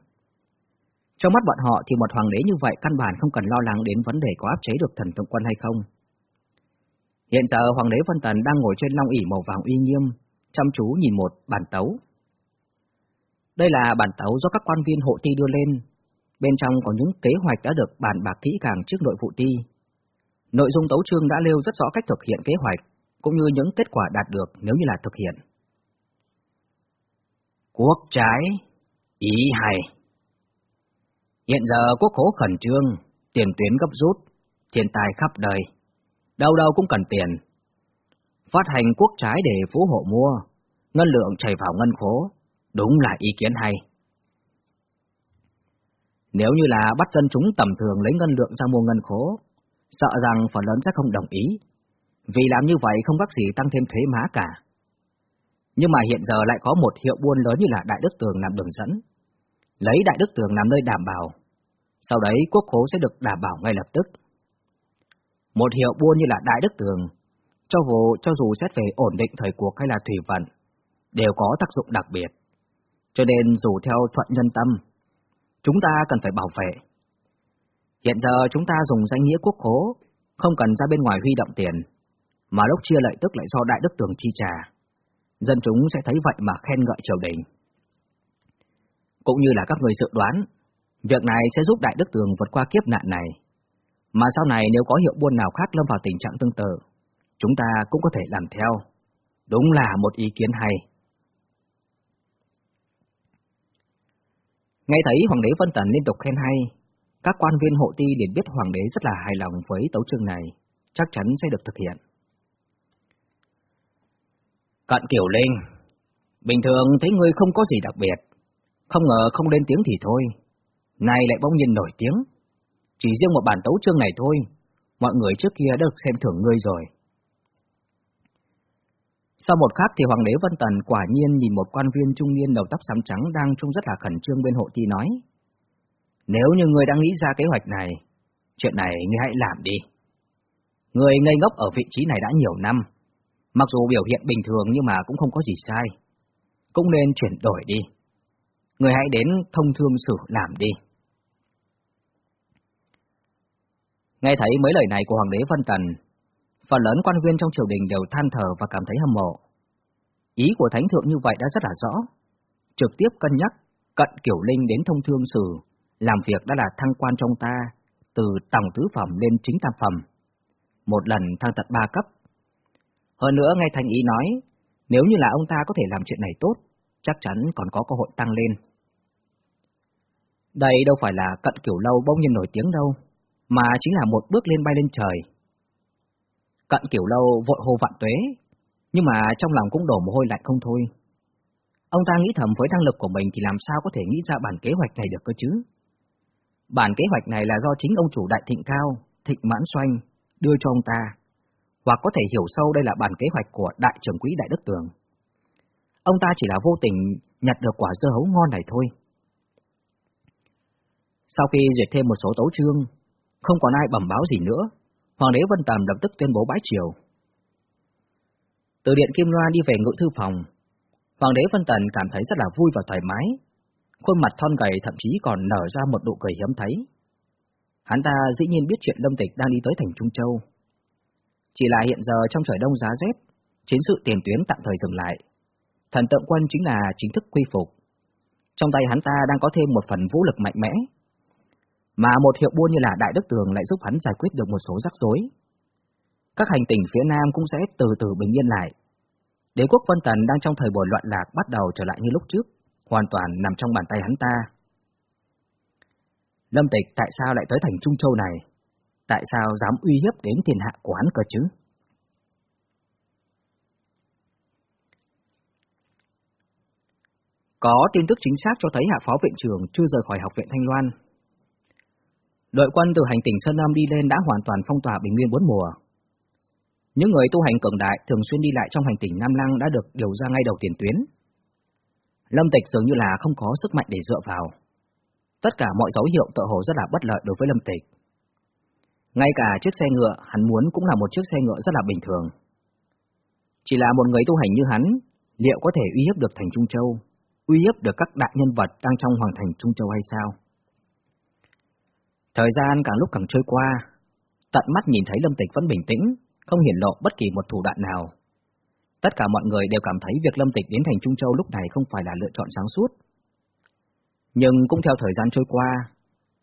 Trong mắt bọn họ thì một hoàng đế như vậy căn bản không cần lo lắng đến vấn đề có áp chế được thần tượng quân hay không. Hiện giờ hoàng đế Vân Tần đang ngồi trên long ỷ màu vàng uy nghiêm, chăm chú nhìn một bản tấu. Đây là bản tấu do các quan viên hộ ti đưa lên, bên trong có những kế hoạch đã được bàn bạc kỹ càng trước nội vụ ti. Nội dung tấu chương đã nêu rất rõ cách thực hiện kế hoạch, cũng như những kết quả đạt được nếu như là thực hiện. Quốc trái, ý hay. Hiện giờ quốc khố khẩn trương, tiền tuyến gấp rút, thiên tài khắp đời, đâu đâu cũng cần tiền. Phát hành quốc trái để phú hộ mua, ngân lượng chảy vào ngân khố, đúng là ý kiến hay. Nếu như là bắt dân chúng tầm thường lấy ngân lượng ra mua ngân khố, sợ rằng phần lớn sẽ không đồng ý, vì làm như vậy không có gì tăng thêm thuế má cả. Nhưng mà hiện giờ lại có một hiệu buôn lớn như là Đại Đức Tường làm đường dẫn, lấy Đại Đức Tường làm nơi đảm bảo, sau đấy quốc khố sẽ được đảm bảo ngay lập tức. Một hiệu buôn như là Đại Đức Tường, cho dù, cho dù xét về ổn định thời cuộc hay là thủy vận, đều có tác dụng đặc biệt. Cho nên dù theo thuận nhân tâm, chúng ta cần phải bảo vệ. Hiện giờ chúng ta dùng danh nghĩa quốc khố, không cần ra bên ngoài huy động tiền, mà lúc chia lợi tức lại do Đại Đức Tường chi trả. Dân chúng sẽ thấy vậy mà khen ngợi triều đình. Cũng như là các người dự đoán, việc này sẽ giúp Đại Đức Tường vượt qua kiếp nạn này. Mà sau này nếu có hiệu buôn nào khác lâm vào tình trạng tương tự, chúng ta cũng có thể làm theo. Đúng là một ý kiến hay. Nghe thấy Hoàng đế Vân Tần liên tục khen hay, các quan viên hộ ti liền biết Hoàng đế rất là hài lòng với tấu chương này, chắc chắn sẽ được thực hiện. Cận kiều Linh, bình thường thấy ngươi không có gì đặc biệt, không ngờ không lên tiếng thì thôi, nay lại bỗng nhiên nổi tiếng. Chỉ riêng một bản tấu chương này thôi, mọi người trước kia đã được xem thưởng ngươi rồi, sau một khắc thì Hoàng đế Vân Tần quả nhiên nhìn một quan viên trung niên đầu tóc xám trắng đang trông rất là khẩn trương bên hộ ti nói. Nếu như người đang nghĩ ra kế hoạch này, chuyện này ngươi hãy làm đi. Người ngây ngốc ở vị trí này đã nhiều năm, mặc dù biểu hiện bình thường nhưng mà cũng không có gì sai. Cũng nên chuyển đổi đi. Người hãy đến thông thương sử làm đi. Nghe thấy mấy lời này của Hoàng đế Vân Tần, phần lớn quan viên trong triều đình đều than thở và cảm thấy hâm mộ. Ý của Thánh Thượng như vậy đã rất là rõ, trực tiếp cân nhắc cận Kiểu Linh đến thông thương sử, làm việc đã là thăng quan trong ta, từ tổng tứ phẩm lên chính tam phẩm, một lần thăng tận ba cấp. Hơn nữa ngay Thành Ý nói, nếu như là ông ta có thể làm chuyện này tốt, chắc chắn còn có cơ hội tăng lên. Đây đâu phải là cận kiểu lâu bỗng nhiên nổi tiếng đâu, mà chính là một bước lên bay lên trời. Cận kiểu lâu vội hồ vạn tuế, nhưng mà trong lòng cũng đổ mồ hôi lạnh không thôi. Ông ta nghĩ thầm với năng lực của mình thì làm sao có thể nghĩ ra bản kế hoạch này được cơ chứ? Bản kế hoạch này là do chính ông chủ đại thịnh cao, thịnh mãn xoanh, đưa cho ông ta, hoặc có thể hiểu sâu đây là bản kế hoạch của đại trưởng quỹ Đại Đức Tường. Ông ta chỉ là vô tình nhặt được quả dưa hấu ngon này thôi. Sau khi duyệt thêm một số tấu chương, không còn ai bẩm báo gì nữa, Hoàng đế Vân Tầm lập tức tuyên bố bãi triều. Từ điện Kim Loan đi về ngự thư phòng, Hoàng đế Vân Tần cảm thấy rất là vui và thoải mái, khuôn mặt thon gầy thậm chí còn nở ra một nụ cười hiếm thấy. Hắn ta dĩ nhiên biết chuyện Lâm Tịch đang đi tới thành Trung Châu. Chỉ là hiện giờ trong trời đông giá rét, chiến sự tiền tuyến tạm thời dừng lại. Thần tượng quân chính là chính thức quy phục. Trong tay hắn ta đang có thêm một phần vũ lực mạnh mẽ. Mà một hiệu buôn như là Đại Đức Tường lại giúp hắn giải quyết được một số rắc rối. Các hành tỉnh phía Nam cũng sẽ từ từ bình yên lại. Đế quốc Vân Tần đang trong thời buổi loạn lạc bắt đầu trở lại như lúc trước, hoàn toàn nằm trong bàn tay hắn ta. Lâm Tịch, tại sao lại tới thành Trung Châu này? Tại sao dám uy hiếp đến thiên hạ của hắn cơ chứ? Có tin tức chính xác cho thấy hạ phó viện trưởng chưa rời khỏi học viện Thanh Loan. Đội quân từ hành tỉnh Sơn Nam đi lên đã hoàn toàn phong tỏa bình nguyên bốn mùa. Những người tu hành cường đại thường xuyên đi lại trong hành tỉnh Nam Lăng đã được điều ra ngay đầu tiền tuyến, Lâm Tịch dường như là không có sức mạnh để dựa vào. Tất cả mọi dấu hiệu tự hồ rất là bất lợi đối với Lâm Tịch. Ngay cả chiếc xe ngựa hắn muốn cũng là một chiếc xe ngựa rất là bình thường. Chỉ là một người tu hành như hắn, liệu có thể uy hiếp được thành Trung Châu, uy hiếp được các đại nhân vật đang trong hoàng thành Trung Châu hay sao? Thời gian càng lúc càng trôi qua, tận mắt nhìn thấy Lâm Tịch vẫn bình tĩnh, không hiển lộ bất kỳ một thủ đoạn nào, Tất cả mọi người đều cảm thấy việc Lâm Tịch đến thành Trung Châu lúc này không phải là lựa chọn sáng suốt. Nhưng cũng theo thời gian trôi qua,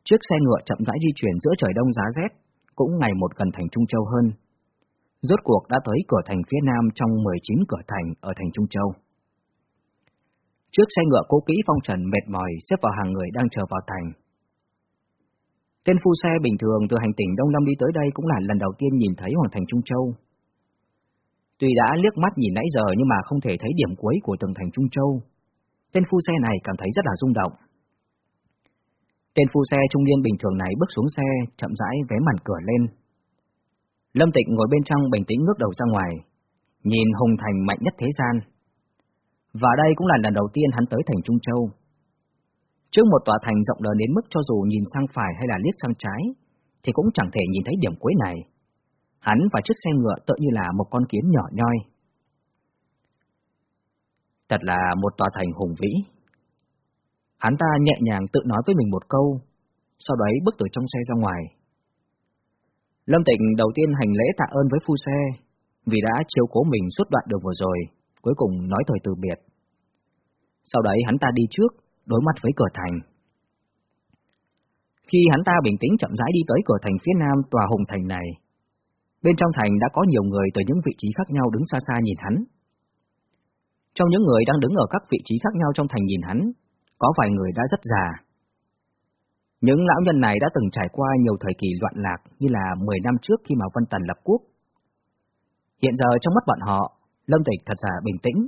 chiếc xe ngựa chậm rãi di chuyển giữa trời đông giá rét, cũng ngày một gần thành Trung Châu hơn. Rốt cuộc đã tới cửa thành phía nam trong 19 cửa thành ở thành Trung Châu. Chiếc xe ngựa cố kỹ phong trần mệt mỏi xếp vào hàng người đang chờ vào thành. Tên phu xe bình thường từ hành tỉnh Đông Lâm đi tới đây cũng là lần đầu tiên nhìn thấy Hoàng thành Trung Châu, Tuy đã liếc mắt nhìn nãy giờ nhưng mà không thể thấy điểm cuối của tường thành Trung Châu. Tên phu xe này cảm thấy rất là rung động. Tên phu xe trung niên bình thường này bước xuống xe, chậm rãi vé màn cửa lên. Lâm Tịnh ngồi bên trong bình tĩnh ngước đầu ra ngoài, nhìn hùng thành mạnh nhất thế gian. Và đây cũng là lần đầu tiên hắn tới thành Trung Châu. Trước một tòa thành rộng lớn đến mức cho dù nhìn sang phải hay là liếc sang trái, thì cũng chẳng thể nhìn thấy điểm cuối này. Hắn và chiếc xe ngựa tự như là một con kiến nhỏ nhoi. Thật là một tòa thành hùng vĩ. Hắn ta nhẹ nhàng tự nói với mình một câu, sau đấy bước từ trong xe ra ngoài. Lâm Tịnh đầu tiên hành lễ tạ ơn với phu xe, vì đã chiếu cố mình suốt đoạn đường vừa rồi, cuối cùng nói thời từ biệt. Sau đấy hắn ta đi trước, đối mặt với cửa thành. Khi hắn ta bình tĩnh chậm rãi đi tới cửa thành phía nam tòa hùng thành này, Bên trong thành đã có nhiều người từ những vị trí khác nhau đứng xa xa nhìn hắn. Trong những người đang đứng ở các vị trí khác nhau trong thành nhìn hắn, có vài người đã rất già. Những lão nhân này đã từng trải qua nhiều thời kỳ loạn lạc như là 10 năm trước khi mà Vân Tần lập quốc. Hiện giờ trong mắt bọn họ, Lâm Tịch thật ra bình tĩnh.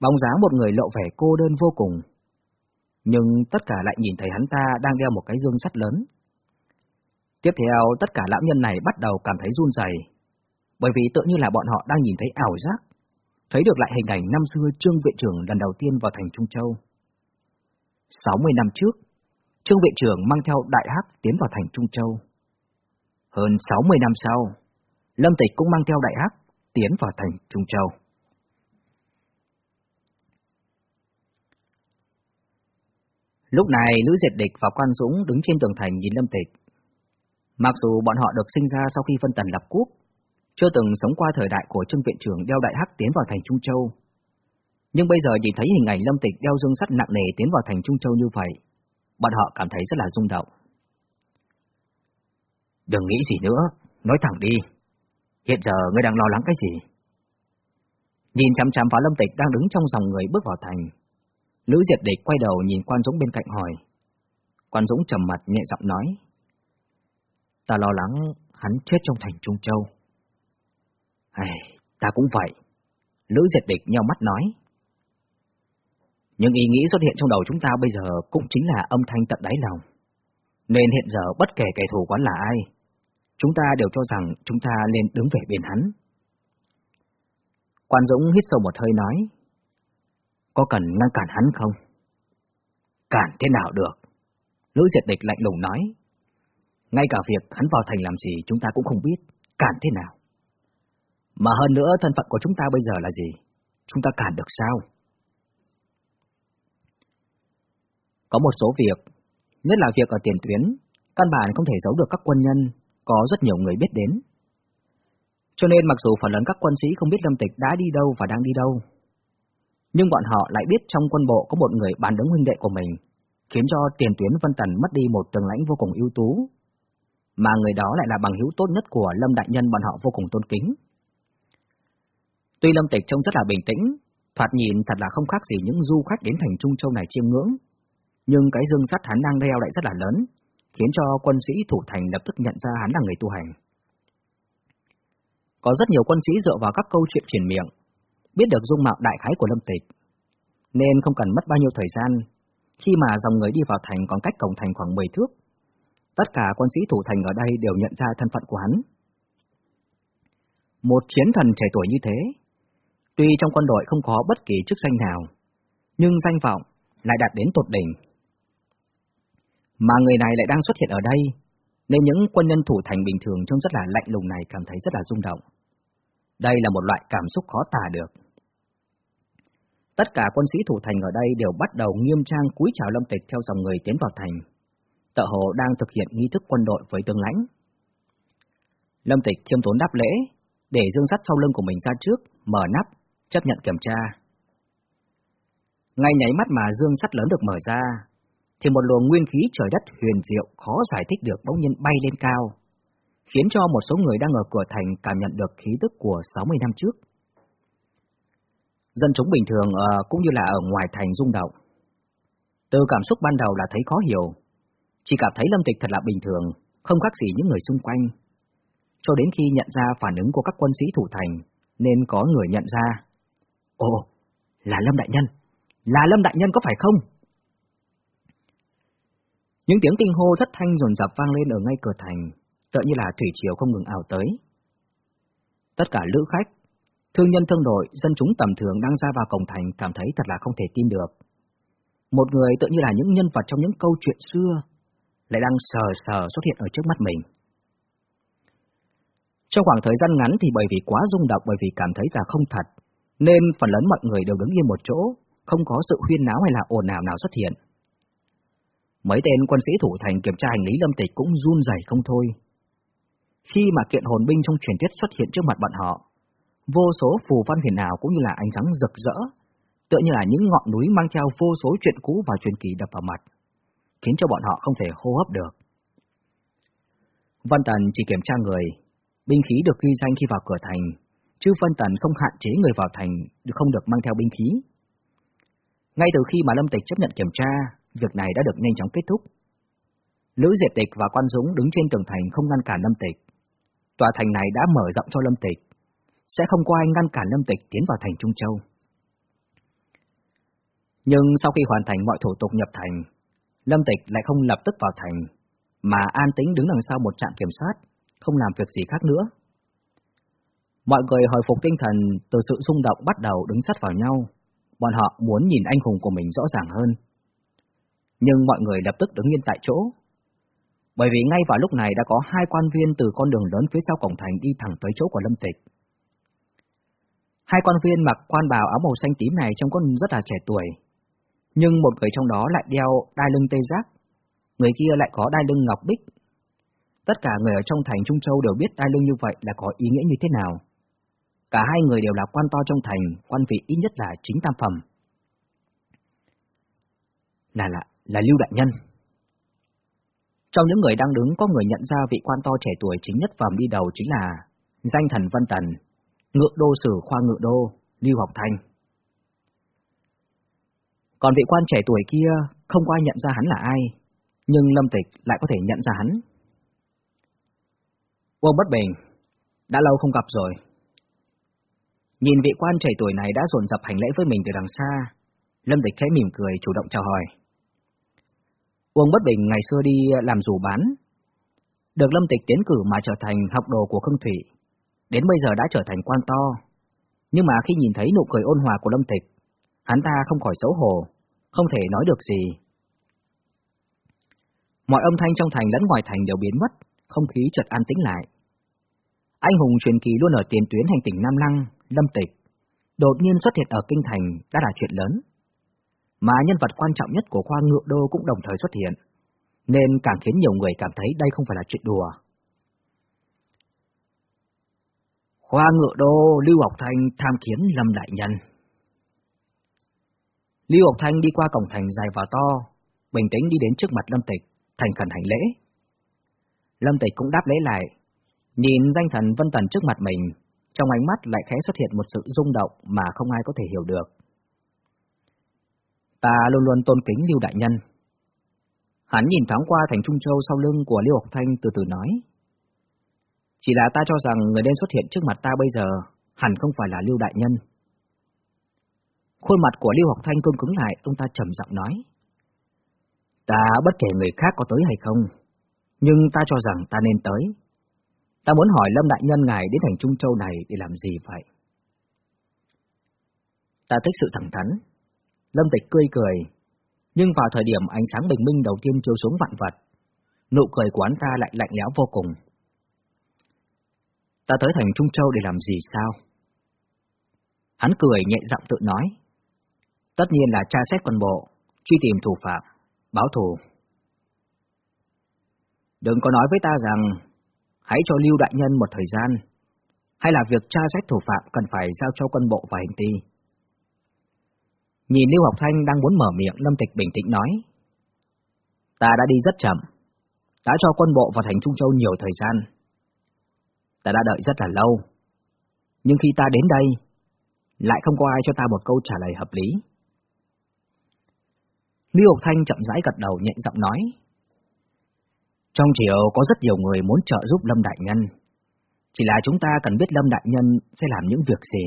Bóng dáng một người lộ vẻ cô đơn vô cùng. Nhưng tất cả lại nhìn thấy hắn ta đang đeo một cái dương sắt lớn. Tiếp theo, tất cả lão nhân này bắt đầu cảm thấy run rẩy, bởi vì tự như là bọn họ đang nhìn thấy ảo giác, thấy được lại hình ảnh năm xưa Trương Viện Trưởng lần đầu tiên vào thành Trung Châu. 60 năm trước, Trương Viện Trưởng mang theo Đại Hắc tiến vào thành Trung Châu. Hơn 60 năm sau, Lâm Tịch cũng mang theo Đại Hắc tiến vào thành Trung Châu. Lúc này, Lữ Diệt Địch và Quan Dũng đứng trên tường thành nhìn Lâm Tịch. Mặc dù bọn họ được sinh ra sau khi phân tần lập quốc, chưa từng sống qua thời đại của Trương Viện Trưởng đeo Đại Hắc tiến vào thành Trung Châu. Nhưng bây giờ nhìn thấy hình ảnh Lâm Tịch đeo dương sắt nặng nề tiến vào thành Trung Châu như vậy, bọn họ cảm thấy rất là rung động. Đừng nghĩ gì nữa, nói thẳng đi. Hiện giờ ngươi đang lo lắng cái gì? Nhìn chăm chăm vào Lâm Tịch đang đứng trong dòng người bước vào thành. Lữ Diệt Địch quay đầu nhìn Quan Dũng bên cạnh hỏi. Quan Dũng trầm mặt nhẹ giọng nói. Ta lo lắng hắn chết trong thành Trung Châu. Ai, ta cũng vậy. Lữ Diệt Địch nhau mắt nói. những ý nghĩ xuất hiện trong đầu chúng ta bây giờ cũng chính là âm thanh tận đáy lòng. Nên hiện giờ bất kể kẻ thù quán là ai, chúng ta đều cho rằng chúng ta nên đứng về bên hắn. Quan Dũng hít sâu một hơi nói, có cần ngăn cản hắn không? Cản thế nào được? Lữ Diệt Địch lạnh lùng nói, ngay cả việc hắn vào thành làm gì chúng ta cũng không biết, cản thế nào? Mà hơn nữa thân phận của chúng ta bây giờ là gì? Chúng ta cản được sao? Có một số việc, nhất là việc ở tiền tuyến, căn bản không thể giấu được các quân nhân, có rất nhiều người biết đến. Cho nên mặc dù phần lớn các quân sĩ không biết Lâm Tịch đã đi đâu và đang đi đâu, nhưng bọn họ lại biết trong quân bộ có một người bán đứng huynh đệ của mình, khiến cho tiền tuyến Vân Tần mất đi một tường lãnh vô cùng ưu tú, mà người đó lại là bằng hữu tốt nhất của Lâm Đại Nhân bọn họ vô cùng tôn kính. Tuy Lâm Tịch trông rất là bình tĩnh, thoạt nhìn thật là không khác gì những du khách đến thành Trung Châu này chiêm ngưỡng, nhưng cái dương sắt hắn đang đeo lại rất là lớn, khiến cho quân sĩ thủ thành lập tức nhận ra hắn là người tu hành. Có rất nhiều quân sĩ dựa vào các câu chuyện truyền miệng, biết được dung mạo đại khái của Lâm Tịch, nên không cần mất bao nhiêu thời gian, khi mà dòng người đi vào thành còn cách cổng thành khoảng 10 thước, tất cả quân sĩ thủ thành ở đây đều nhận ra thân phận của hắn. Một chiến thần trẻ tuổi như thế, tuy trong quân đội không có bất kỳ chức danh nào, nhưng danh vọng lại đạt đến tột đỉnh. Mà người này lại đang xuất hiện ở đây, nên những quân nhân thủ thành bình thường trông rất là lạnh lùng này cảm thấy rất là rung động. Đây là một loại cảm xúc khó tả được. Tất cả quân sĩ thủ thành ở đây đều bắt đầu nghiêm trang cúi chào Lâm Tịch theo dòng người tiến vào thành. Tợ hồ đang thực hiện nghi thức quân đội với tướng lãnh. Lâm Tịch khiêm tốn đáp lễ, để dương sắt sau lưng của mình ra trước, mở nắp, chấp nhận kiểm tra. Ngay nháy mắt mà dương sắt lớn được mở ra, thì một luồng nguyên khí trời đất huyền diệu khó giải thích được bỗng nhiên bay lên cao, khiến cho một số người đang ở cửa thành cảm nhận được khí tức của 60 năm trước. Dân chúng bình thường uh, cũng như là ở ngoài thành rung động. Từ cảm xúc ban đầu là thấy khó hiểu, chỉ cảm thấy Lâm Tịch thật là bình thường, không khác gì những người xung quanh. Cho đến khi nhận ra phản ứng của các quân sĩ thủ thành, nên có người nhận ra. Ồ, là Lâm Đại Nhân, là Lâm Đại Nhân có phải không? Những tiếng kinh hô rất thanh dồn dập vang lên ở ngay cửa thành, tựa như là thủy triều không ngừng ảo tới. Tất cả lữ khách, thương nhân thương đội, dân chúng tầm thường đang ra vào cổng thành cảm thấy thật là không thể tin được. Một người tự như là những nhân vật trong những câu chuyện xưa, lại đang sờ sờ xuất hiện ở trước mắt mình. Trong khoảng thời gian ngắn thì bởi vì quá rung động bởi vì cảm thấy là không thật, nên phần lớn mọi người đều đứng yên một chỗ, không có sự huyên náo hay là ồn ào nào xuất hiện. Mấy tên quân sĩ thủ thành kiểm tra hành lý lâm tịch cũng run rẩy không thôi. Khi mà kiện hồn binh trong truyền thuyết xuất hiện trước mặt bọn họ, vô số phù văn huyền ảo cũng như là ánh sáng rực rỡ, tựa như là những ngọn núi mang theo vô số chuyện cũ và truyền kỳ đập vào mặt, khiến cho bọn họ không thể hô hấp được. Văn Tần chỉ kiểm tra người, binh khí được ghi danh khi vào cửa thành, chứ Văn Tần không hạn chế người vào thành không được mang theo binh khí. Ngay từ khi mà Lâm Tịch chấp nhận kiểm tra, việc này đã được nhanh chóng kết thúc. Lữ Diệt Tịch và Quan Dũng đứng trên tường thành không ngăn cản Lâm Tịch. Tòa thành này đã mở rộng cho Lâm Tịch, sẽ không có ai ngăn cản Lâm Tịch tiến vào thành Trung Châu. Nhưng sau khi hoàn thành mọi thủ tục nhập thành, Lâm Tịch lại không lập tức vào thành, mà an tính đứng đằng sau một trạm kiểm soát, không làm việc gì khác nữa. Mọi người hồi phục tinh thần từ sự rung động bắt đầu đứng sát vào nhau, bọn họ muốn nhìn anh hùng của mình rõ ràng hơn. Nhưng mọi người lập tức đứng yên tại chỗ, bởi vì ngay vào lúc này đã có hai quan viên từ con đường lớn phía sau cổng thành đi thẳng tới chỗ của Lâm Tịch. Hai quan viên mặc quan bào áo màu xanh tím này trông có rất là trẻ tuổi, nhưng một người trong đó lại đeo đai lưng tê giác, người kia lại có đai lưng ngọc bích. Tất cả người ở trong thành Trung Châu đều biết đai lưng như vậy là có ý nghĩa như thế nào. Cả hai người đều là quan to trong thành, quan vị ít nhất là chính tam phẩm. Là là, là Lưu Đại Nhân. Trong những người đang đứng có người nhận ra vị quan to trẻ tuổi chính nhất phẩm đi đầu chính là danh thần Vân Tần, ngự đô sử khoa ngự đô, Lưu Học thành. Còn vị quan trẻ tuổi kia không có ai nhận ra hắn là ai, nhưng Lâm Tịch lại có thể nhận ra hắn. Uông Bất Bình, đã lâu không gặp rồi. Nhìn vị quan trẻ tuổi này đã dồn dập hành lễ với mình từ đằng xa, Lâm Tịch khẽ mỉm cười chủ động chào hỏi. Uông Bất Bình ngày xưa đi làm rủ bán, được Lâm Tịch tiến cử mà trở thành học đồ của Khương Thủy, đến bây giờ đã trở thành quan to. Nhưng mà khi nhìn thấy nụ cười ôn hòa của Lâm Tịch, hắn ta không khỏi xấu hổ, không thể nói được gì. Mọi âm thanh trong thành lẫn ngoài thành đều biến mất, không khí chợt an tĩnh lại. Anh hùng truyền kỳ luôn ở tiền tuyến hành tỉnh Nam Lăng, Lâm Tịch, đột nhiên xuất hiện ở kinh thành đã là chuyện lớn mà nhân vật quan trọng nhất của khoa ngựa đô cũng đồng thời xuất hiện, nên càng khiến nhiều người cảm thấy đây không phải là chuyện đùa. Khoa ngựa đô Lưu Học Thanh tham kiến Lâm Đại Nhân. Lưu Học Thanh đi qua cổng thành dài và to, bình tĩnh đi đến trước mặt Lâm Tịch, thành khẩn hành lễ. Lâm Tịch cũng đáp lễ lại, nhìn danh thần Vân Tần trước mặt mình, trong ánh mắt lại khẽ xuất hiện một sự rung động mà không ai có thể hiểu được. Ta luôn luôn tôn kính Lưu Đại Nhân. Hắn nhìn thoáng qua thành Trung Châu sau lưng của Lưu Học Thanh từ từ nói. Chỉ là ta cho rằng người nên xuất hiện trước mặt ta bây giờ hẳn không phải là Lưu Đại Nhân. Khuôn mặt của Lưu Học Thanh cương cứng lại, ông ta trầm giọng nói. Ta bất kể người khác có tới hay không, nhưng ta cho rằng ta nên tới. Ta muốn hỏi Lâm Đại Nhân ngài đến thành Trung Châu này để làm gì vậy? Ta thích sự thẳng thắn, Lâm Tịch cười cười, nhưng vào thời điểm ánh sáng bình minh đầu tiên chiếu xuống vạn vật, nụ cười của anh ta lại lạnh lẽo vô cùng. Ta tới thành Trung Châu để làm gì sao? Hắn cười nhẹ giọng tự nói. Tất nhiên là tra xét quân bộ, truy tìm thủ phạm, báo thù. Đừng có nói với ta rằng, hãy cho Lưu Đại Nhân một thời gian, hay là việc tra xét thủ phạm cần phải giao cho quân bộ và hành ti. Nhìn Lưu Học Thanh đang muốn mở miệng, Lâm Tịch bình tĩnh nói. Ta đã đi rất chậm, đã cho quân bộ vào thành Trung Châu nhiều thời gian. Ta đã đợi rất là lâu, nhưng khi ta đến đây, lại không có ai cho ta một câu trả lời hợp lý. Lưu Ngọc Thanh chậm rãi gật đầu nhẹ giọng nói. Trong triều có rất nhiều người muốn trợ giúp Lâm Đại Nhân, chỉ là chúng ta cần biết Lâm Đại Nhân sẽ làm những việc gì.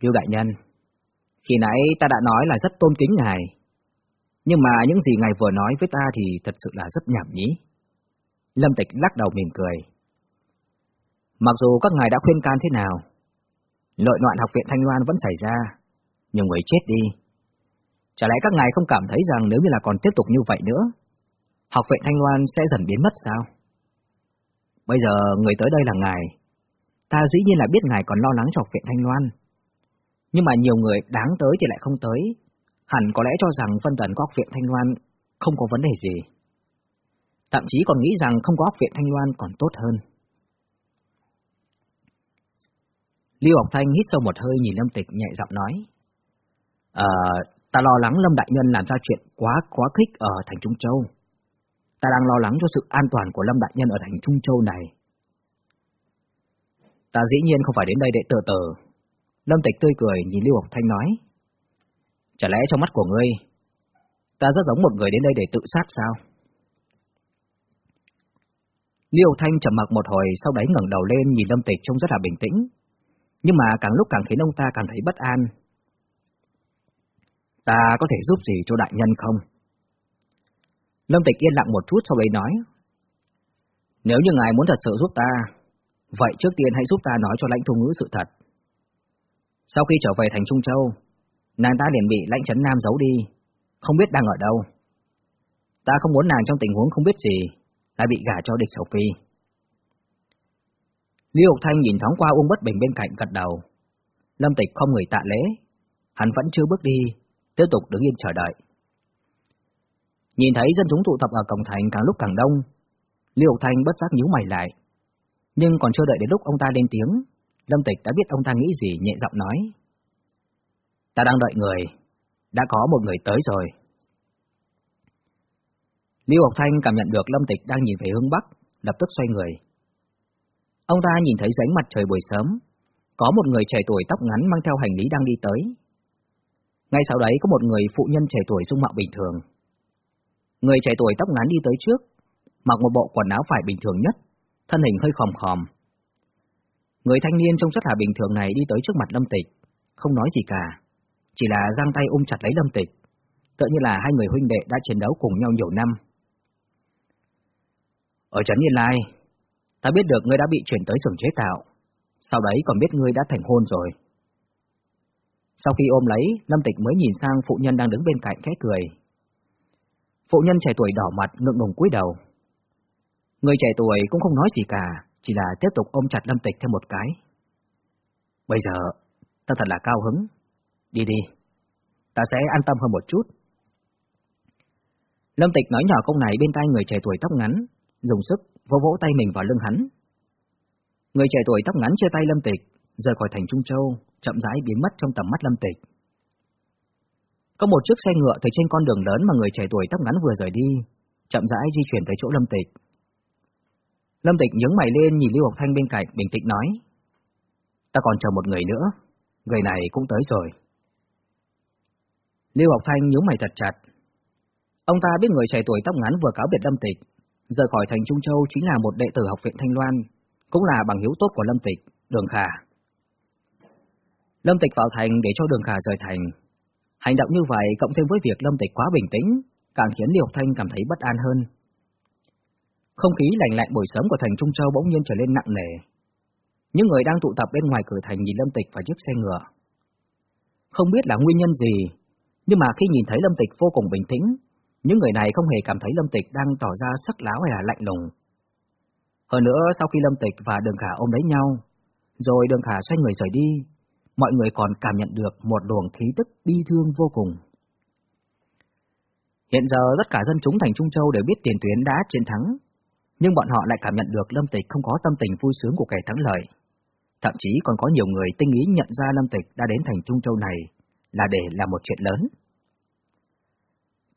Lưu Đại Nhân, khi nãy ta đã nói là rất tôn kính ngài, nhưng mà những gì ngài vừa nói với ta thì thật sự là rất nhảm nhí. Lâm Tịch lắc đầu mỉm cười. Mặc dù các ngài đã khuyên can thế nào, lợi loạn học viện Thanh Loan vẫn xảy ra, nhiều người chết đi. Chả lẽ các ngài không cảm thấy rằng nếu như là còn tiếp tục như vậy nữa, học viện Thanh Loan sẽ dần biến mất sao? Bây giờ người tới đây là ngài, ta dĩ nhiên là biết ngài còn lo lắng cho học viện Thanh Loan, nhưng mà nhiều người đáng tới thì lại không tới, hẳn có lẽ cho rằng phân tần có học viện Thanh Loan không có vấn đề gì. Thậm chí còn nghĩ rằng không có học viện Thanh Loan còn tốt hơn. Lưu Học Thanh hít sâu một hơi nhìn Lâm Tịch nhẹ giọng nói. Ờ, ta lo lắng Lâm Đại Nhân làm ra chuyện quá quá khích ở thành Trung Châu. Ta đang lo lắng cho sự an toàn của Lâm Đại Nhân ở thành Trung Châu này. Ta dĩ nhiên không phải đến đây để tờ tờ. Lâm Tịch tươi cười nhìn Lưu Học Thanh nói. Chả lẽ trong mắt của ngươi, ta rất giống một người đến đây để tự sát sao? Liêu Thanh trầm mặc một hồi, sau đấy ngẩng đầu lên nhìn Lâm Tịch trông rất là bình tĩnh. Nhưng mà càng lúc càng khiến ông ta cảm thấy bất an. Ta có thể giúp gì cho đại nhân không? Lâm Tịch yên lặng một chút sau đấy nói. Nếu như ngài muốn thật sự giúp ta, vậy trước tiên hãy giúp ta nói cho lãnh thu ngữ sự thật. Sau khi trở về thành Trung Châu, nàng ta liền bị lãnh chấn Nam giấu đi, không biết đang ở đâu. Ta không muốn nàng trong tình huống không biết gì, lại bị gả cho địch Sầu Phi. Lý Hục Thanh nhìn thoáng qua Uông Bất Bình bên cạnh gật đầu. Lâm Tịch không người tạ lễ, hắn vẫn chưa bước đi, tiếp tục đứng yên chờ đợi. Nhìn thấy dân chúng tụ tập ở cổng thành càng lúc càng đông, Lý Hục Thanh bất giác nhíu mày lại. Nhưng còn chưa đợi đến lúc ông ta lên tiếng, Lâm Tịch đã biết ông ta nghĩ gì nhẹ giọng nói. Ta đang đợi người, đã có một người tới rồi. Lưu Ngọc Thanh cảm nhận được Lâm Tịch đang nhìn về hướng Bắc, lập tức xoay người. Ông ta nhìn thấy ránh mặt trời buổi sớm, có một người trẻ tuổi tóc ngắn mang theo hành lý đang đi tới. Ngay sau đấy có một người phụ nhân trẻ tuổi dung mạo bình thường. Người trẻ tuổi tóc ngắn đi tới trước, mặc một bộ quần áo phải bình thường nhất, thân hình hơi khòm khòm. Người thanh niên trông rất là bình thường này đi tới trước mặt Lâm Tịch, không nói gì cả, chỉ là giang tay ôm chặt lấy Lâm Tịch, tựa như là hai người huynh đệ đã chiến đấu cùng nhau nhiều năm. Ở Trấn Yên Lai, ta biết được ngươi đã bị chuyển tới xưởng chế tạo, sau đấy còn biết ngươi đã thành hôn rồi. Sau khi ôm lấy, Lâm Tịch mới nhìn sang phụ nhân đang đứng bên cạnh khẽ cười. Phụ nhân trẻ tuổi đỏ mặt ngượng ngùng cúi đầu. Người trẻ tuổi cũng không nói gì cả, chỉ là tiếp tục ôm chặt Lâm Tịch thêm một cái. Bây giờ, ta thật là cao hứng. Đi đi, ta sẽ an tâm hơn một chút. Lâm Tịch nói nhỏ câu này bên tai người trẻ tuổi tóc ngắn, dùng sức vỗ vỗ tay mình vào lưng hắn. Người trẻ tuổi tóc ngắn chia tay Lâm Tịch, rời khỏi thành Trung Châu, chậm rãi biến mất trong tầm mắt Lâm Tịch. Có một chiếc xe ngựa từ trên con đường lớn mà người trẻ tuổi tóc ngắn vừa rời đi, chậm rãi di chuyển tới chỗ Lâm Tịch. Lâm Tịch nhướng mày lên nhìn Lưu Học Thanh bên cạnh, bình tĩnh nói. Ta còn chờ một người nữa, người này cũng tới rồi. Lưu Học Thanh nhướng mày thật chặt. Ông ta biết người trẻ tuổi tóc ngắn vừa cáo biệt Lâm Tịch, rời khỏi thành Trung Châu chính là một đệ tử học viện Thanh Loan, cũng là bằng hiếu tốt của Lâm Tịch, Đường Khả. Lâm Tịch vào thành để cho Đường Khả rời thành. Hành động như vậy cộng thêm với việc Lâm Tịch quá bình tĩnh, càng khiến Liêu Thanh cảm thấy bất an hơn. Không khí lạnh lạnh buổi sớm của thành Trung Châu bỗng nhiên trở nên nặng nề. Những người đang tụ tập bên ngoài cửa thành nhìn Lâm Tịch và chiếc xe ngựa. Không biết là nguyên nhân gì, nhưng mà khi nhìn thấy Lâm Tịch vô cùng bình tĩnh, những người này không hề cảm thấy Lâm Tịch đang tỏ ra sắc láo hay là lạnh lùng. Hơn nữa, sau khi Lâm Tịch và Đường Khả ôm lấy nhau, rồi Đường Khả xoay người rời đi, mọi người còn cảm nhận được một luồng khí tức bi thương vô cùng. Hiện giờ tất cả dân chúng thành Trung Châu đều biết tiền tuyến đã chiến thắng, nhưng bọn họ lại cảm nhận được Lâm Tịch không có tâm tình vui sướng của kẻ thắng lợi. Thậm chí còn có nhiều người tinh ý nhận ra Lâm Tịch đã đến thành Trung Châu này là để làm một chuyện lớn.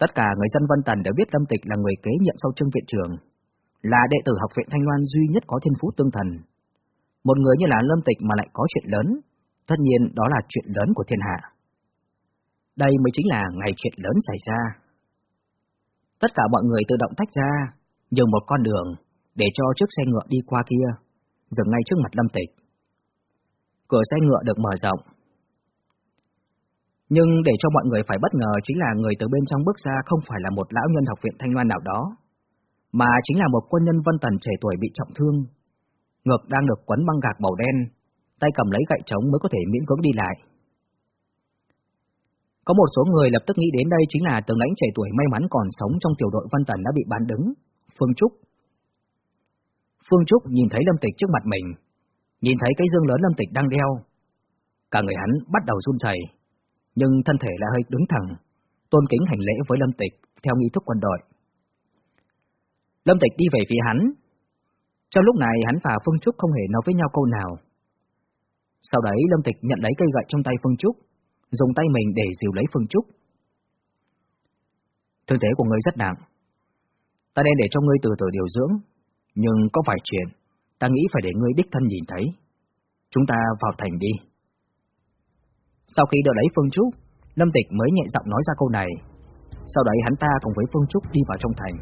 Tất cả người dân Vân Tần đều biết Lâm Tịch là người kế nhiệm sau Trương viện trường, là đệ tử học viện Thanh Loan duy nhất có thiên phú tương thần. Một người như là Lâm Tịch mà lại có chuyện lớn, tất nhiên đó là chuyện lớn của thiên hạ. Đây mới chính là ngày chuyện lớn xảy ra. Tất cả mọi người tự động tách ra, nhường một con đường để cho chiếc xe ngựa đi qua kia, dừng ngay trước mặt Lâm Tịch. Cửa xe ngựa được mở rộng. Nhưng để cho mọi người phải bất ngờ chính là người từ bên trong bước ra không phải là một lão nhân học viện Thanh Loan nào đó, mà chính là một quân nhân vân tần trẻ tuổi bị trọng thương. Ngực đang được quấn băng gạc màu đen, tay cầm lấy gậy trống mới có thể miễn cưỡng đi lại. Có một số người lập tức nghĩ đến đây chính là tướng lãnh trẻ tuổi may mắn còn sống trong tiểu đội văn Tần đã bị bán đứng, Phương Trúc. Phương Trúc nhìn thấy Lâm Tịch trước mặt mình, nhìn thấy cái dương lớn Lâm Tịch đang đeo. Cả người hắn bắt đầu run rẩy, nhưng thân thể lại hơi đứng thẳng, tôn kính hành lễ với Lâm Tịch theo nghi thức quân đội. Lâm Tịch đi về phía hắn. Trong lúc này hắn và Phương Trúc không hề nói với nhau câu nào. Sau đấy Lâm Tịch nhận lấy cây gậy trong tay Phương Trúc, dùng tay mình để dìu lấy Phương Trúc. Thương thế của ngươi rất nặng, Ta nên để cho ngươi từ từ điều dưỡng, nhưng có vài chuyện, ta nghĩ phải để ngươi đích thân nhìn thấy. Chúng ta vào thành đi. Sau khi đỡ lấy Phương Trúc, Lâm Tịch mới nhẹ giọng nói ra câu này. Sau đấy hắn ta cùng với Phương Trúc đi vào trong thành.